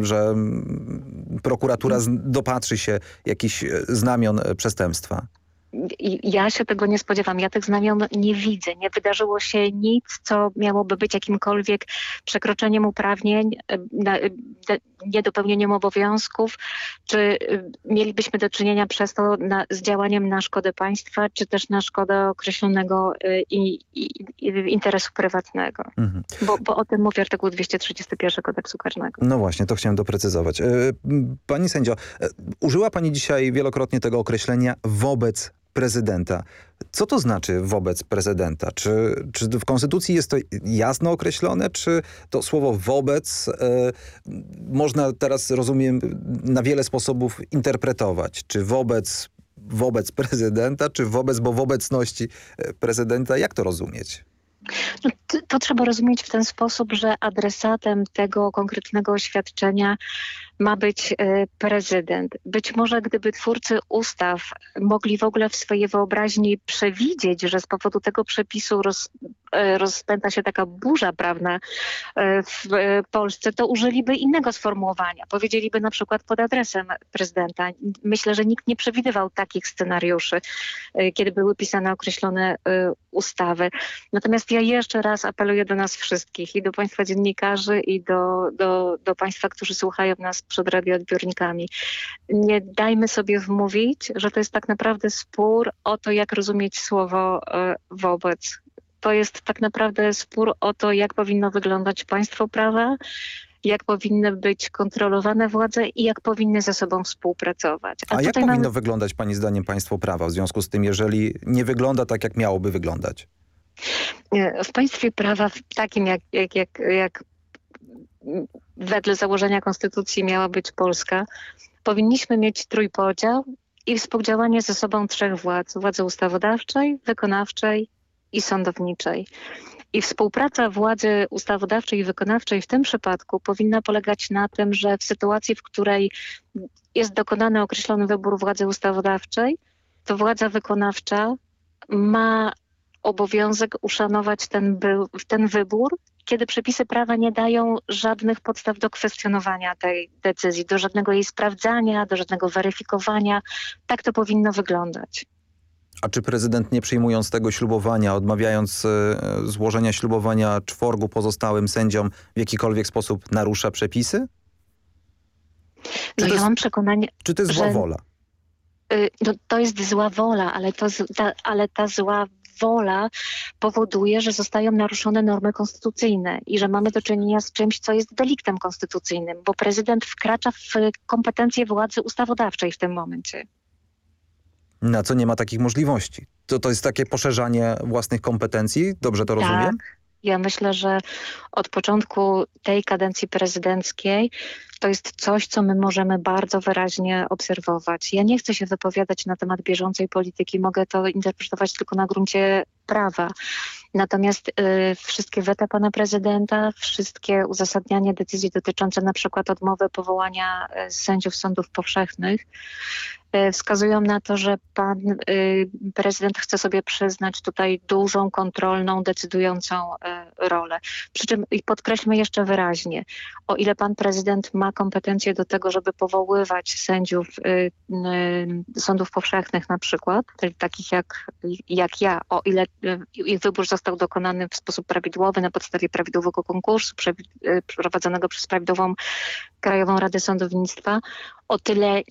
że prokuratura dopatrzy się jakichś znamion przestępstwa ja się tego nie spodziewam. Ja tych znamion nie widzę. Nie wydarzyło się nic, co miałoby być jakimkolwiek przekroczeniem uprawnień, niedopełnieniem obowiązków, czy y, mielibyśmy do czynienia przez to na, z działaniem na szkodę państwa, czy też na szkodę określonego i, i, i interesu prywatnego. Mhm. Bo, bo o tym mówi artykuł 231 kodeksu karnego. No właśnie, to chciałem doprecyzować. Pani sędzio, użyła pani dzisiaj wielokrotnie tego określenia wobec prezydenta. Co to znaczy wobec prezydenta? Czy, czy w Konstytucji jest to jasno określone, czy to słowo wobec e, można teraz, rozumiem, na wiele sposobów interpretować? Czy wobec, wobec prezydenta, czy wobec, bo w obecności e, prezydenta? Jak to rozumieć? No, to, to trzeba rozumieć w ten sposób, że adresatem tego konkretnego oświadczenia ma być e, prezydent. Być może gdyby twórcy ustaw mogli w ogóle w swojej wyobraźni przewidzieć, że z powodu tego przepisu roz, e, rozpęta się taka burza prawna e, w Polsce, to użyliby innego sformułowania. Powiedzieliby na przykład pod adresem prezydenta. Myślę, że nikt nie przewidywał takich scenariuszy, kiedy były pisane określone ustawy. Natomiast ja jeszcze raz apeluję do nas wszystkich i do państwa dziennikarzy i do, do, do państwa, którzy słuchają nas przed radioodbiornikami. Nie dajmy sobie wmówić, że to jest tak naprawdę spór o to, jak rozumieć słowo e, wobec. To jest tak naprawdę spór o to, jak powinno wyglądać państwo prawa, jak powinny być kontrolowane władze i jak powinny ze sobą współpracować. A, A jak powinno mamy... wyglądać Pani zdaniem państwo prawa w związku z tym, jeżeli nie wygląda tak, jak miałoby wyglądać? W państwie prawa takim, jak, jak, jak, jak wedle założenia konstytucji miała być Polska, powinniśmy mieć trójpodział i współdziałanie ze sobą trzech władz. Władzy ustawodawczej, wykonawczej i sądowniczej. I współpraca władzy ustawodawczej i wykonawczej w tym przypadku powinna polegać na tym, że w sytuacji, w której jest dokonany określony wybór władzy ustawodawczej, to władza wykonawcza ma obowiązek uszanować ten, ten wybór kiedy przepisy prawa nie dają żadnych podstaw do kwestionowania tej decyzji, do żadnego jej sprawdzania, do żadnego weryfikowania. Tak to powinno wyglądać. A czy prezydent nie przyjmując tego ślubowania, odmawiając e, złożenia ślubowania czworgu pozostałym sędziom w jakikolwiek sposób narusza przepisy? Czy no ja jest, mam przekonanie, Czy to jest zła wola? Y, no, to jest zła wola, ale, to, ta, ale ta zła wola powoduje, że zostają naruszone normy konstytucyjne i że mamy do czynienia z czymś, co jest deliktem konstytucyjnym, bo prezydent wkracza w kompetencje władzy ustawodawczej w tym momencie. Na co nie ma takich możliwości? To, to jest takie poszerzanie własnych kompetencji? Dobrze to tak. rozumiem? Ja myślę, że od początku tej kadencji prezydenckiej to jest coś, co my możemy bardzo wyraźnie obserwować. Ja nie chcę się wypowiadać na temat bieżącej polityki, mogę to interpretować tylko na gruncie prawa. Natomiast y, wszystkie weta pana prezydenta, wszystkie uzasadnianie decyzji dotyczące na przykład odmowy powołania y, sędziów sądów powszechnych y, wskazują na to, że pan prezydent chce sobie przyznać tutaj dużą, kontrolną, decydującą rolę. Przy czym i podkreślmy jeszcze wyraźnie, o ile pan prezydent ma kompetencje do tego, żeby powoływać sędziów sądów powszechnych na przykład, takich jak, jak ja, o ile ich wybór został dokonany w sposób prawidłowy na podstawie prawidłowego konkursu prowadzonego przez prawidłową Krajową Radę Sądownictwa, o tyle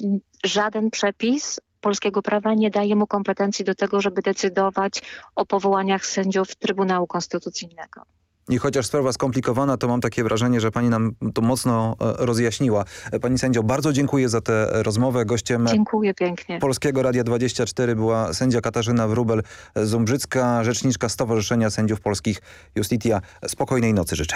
żaden przepis polskiego prawa nie daje mu kompetencji do tego, żeby decydować o powołaniach sędziów Trybunału Konstytucyjnego. I chociaż sprawa skomplikowana, to mam takie wrażenie, że pani nam to mocno e, rozjaśniła. E, pani sędzio, bardzo dziękuję za tę rozmowę. Gościem dziękuję pięknie. Polskiego Radia 24 była sędzia Katarzyna Wrubel-Zumbrzycka, rzeczniczka Stowarzyszenia Sędziów Polskich Justitia. Spokojnej nocy życzę.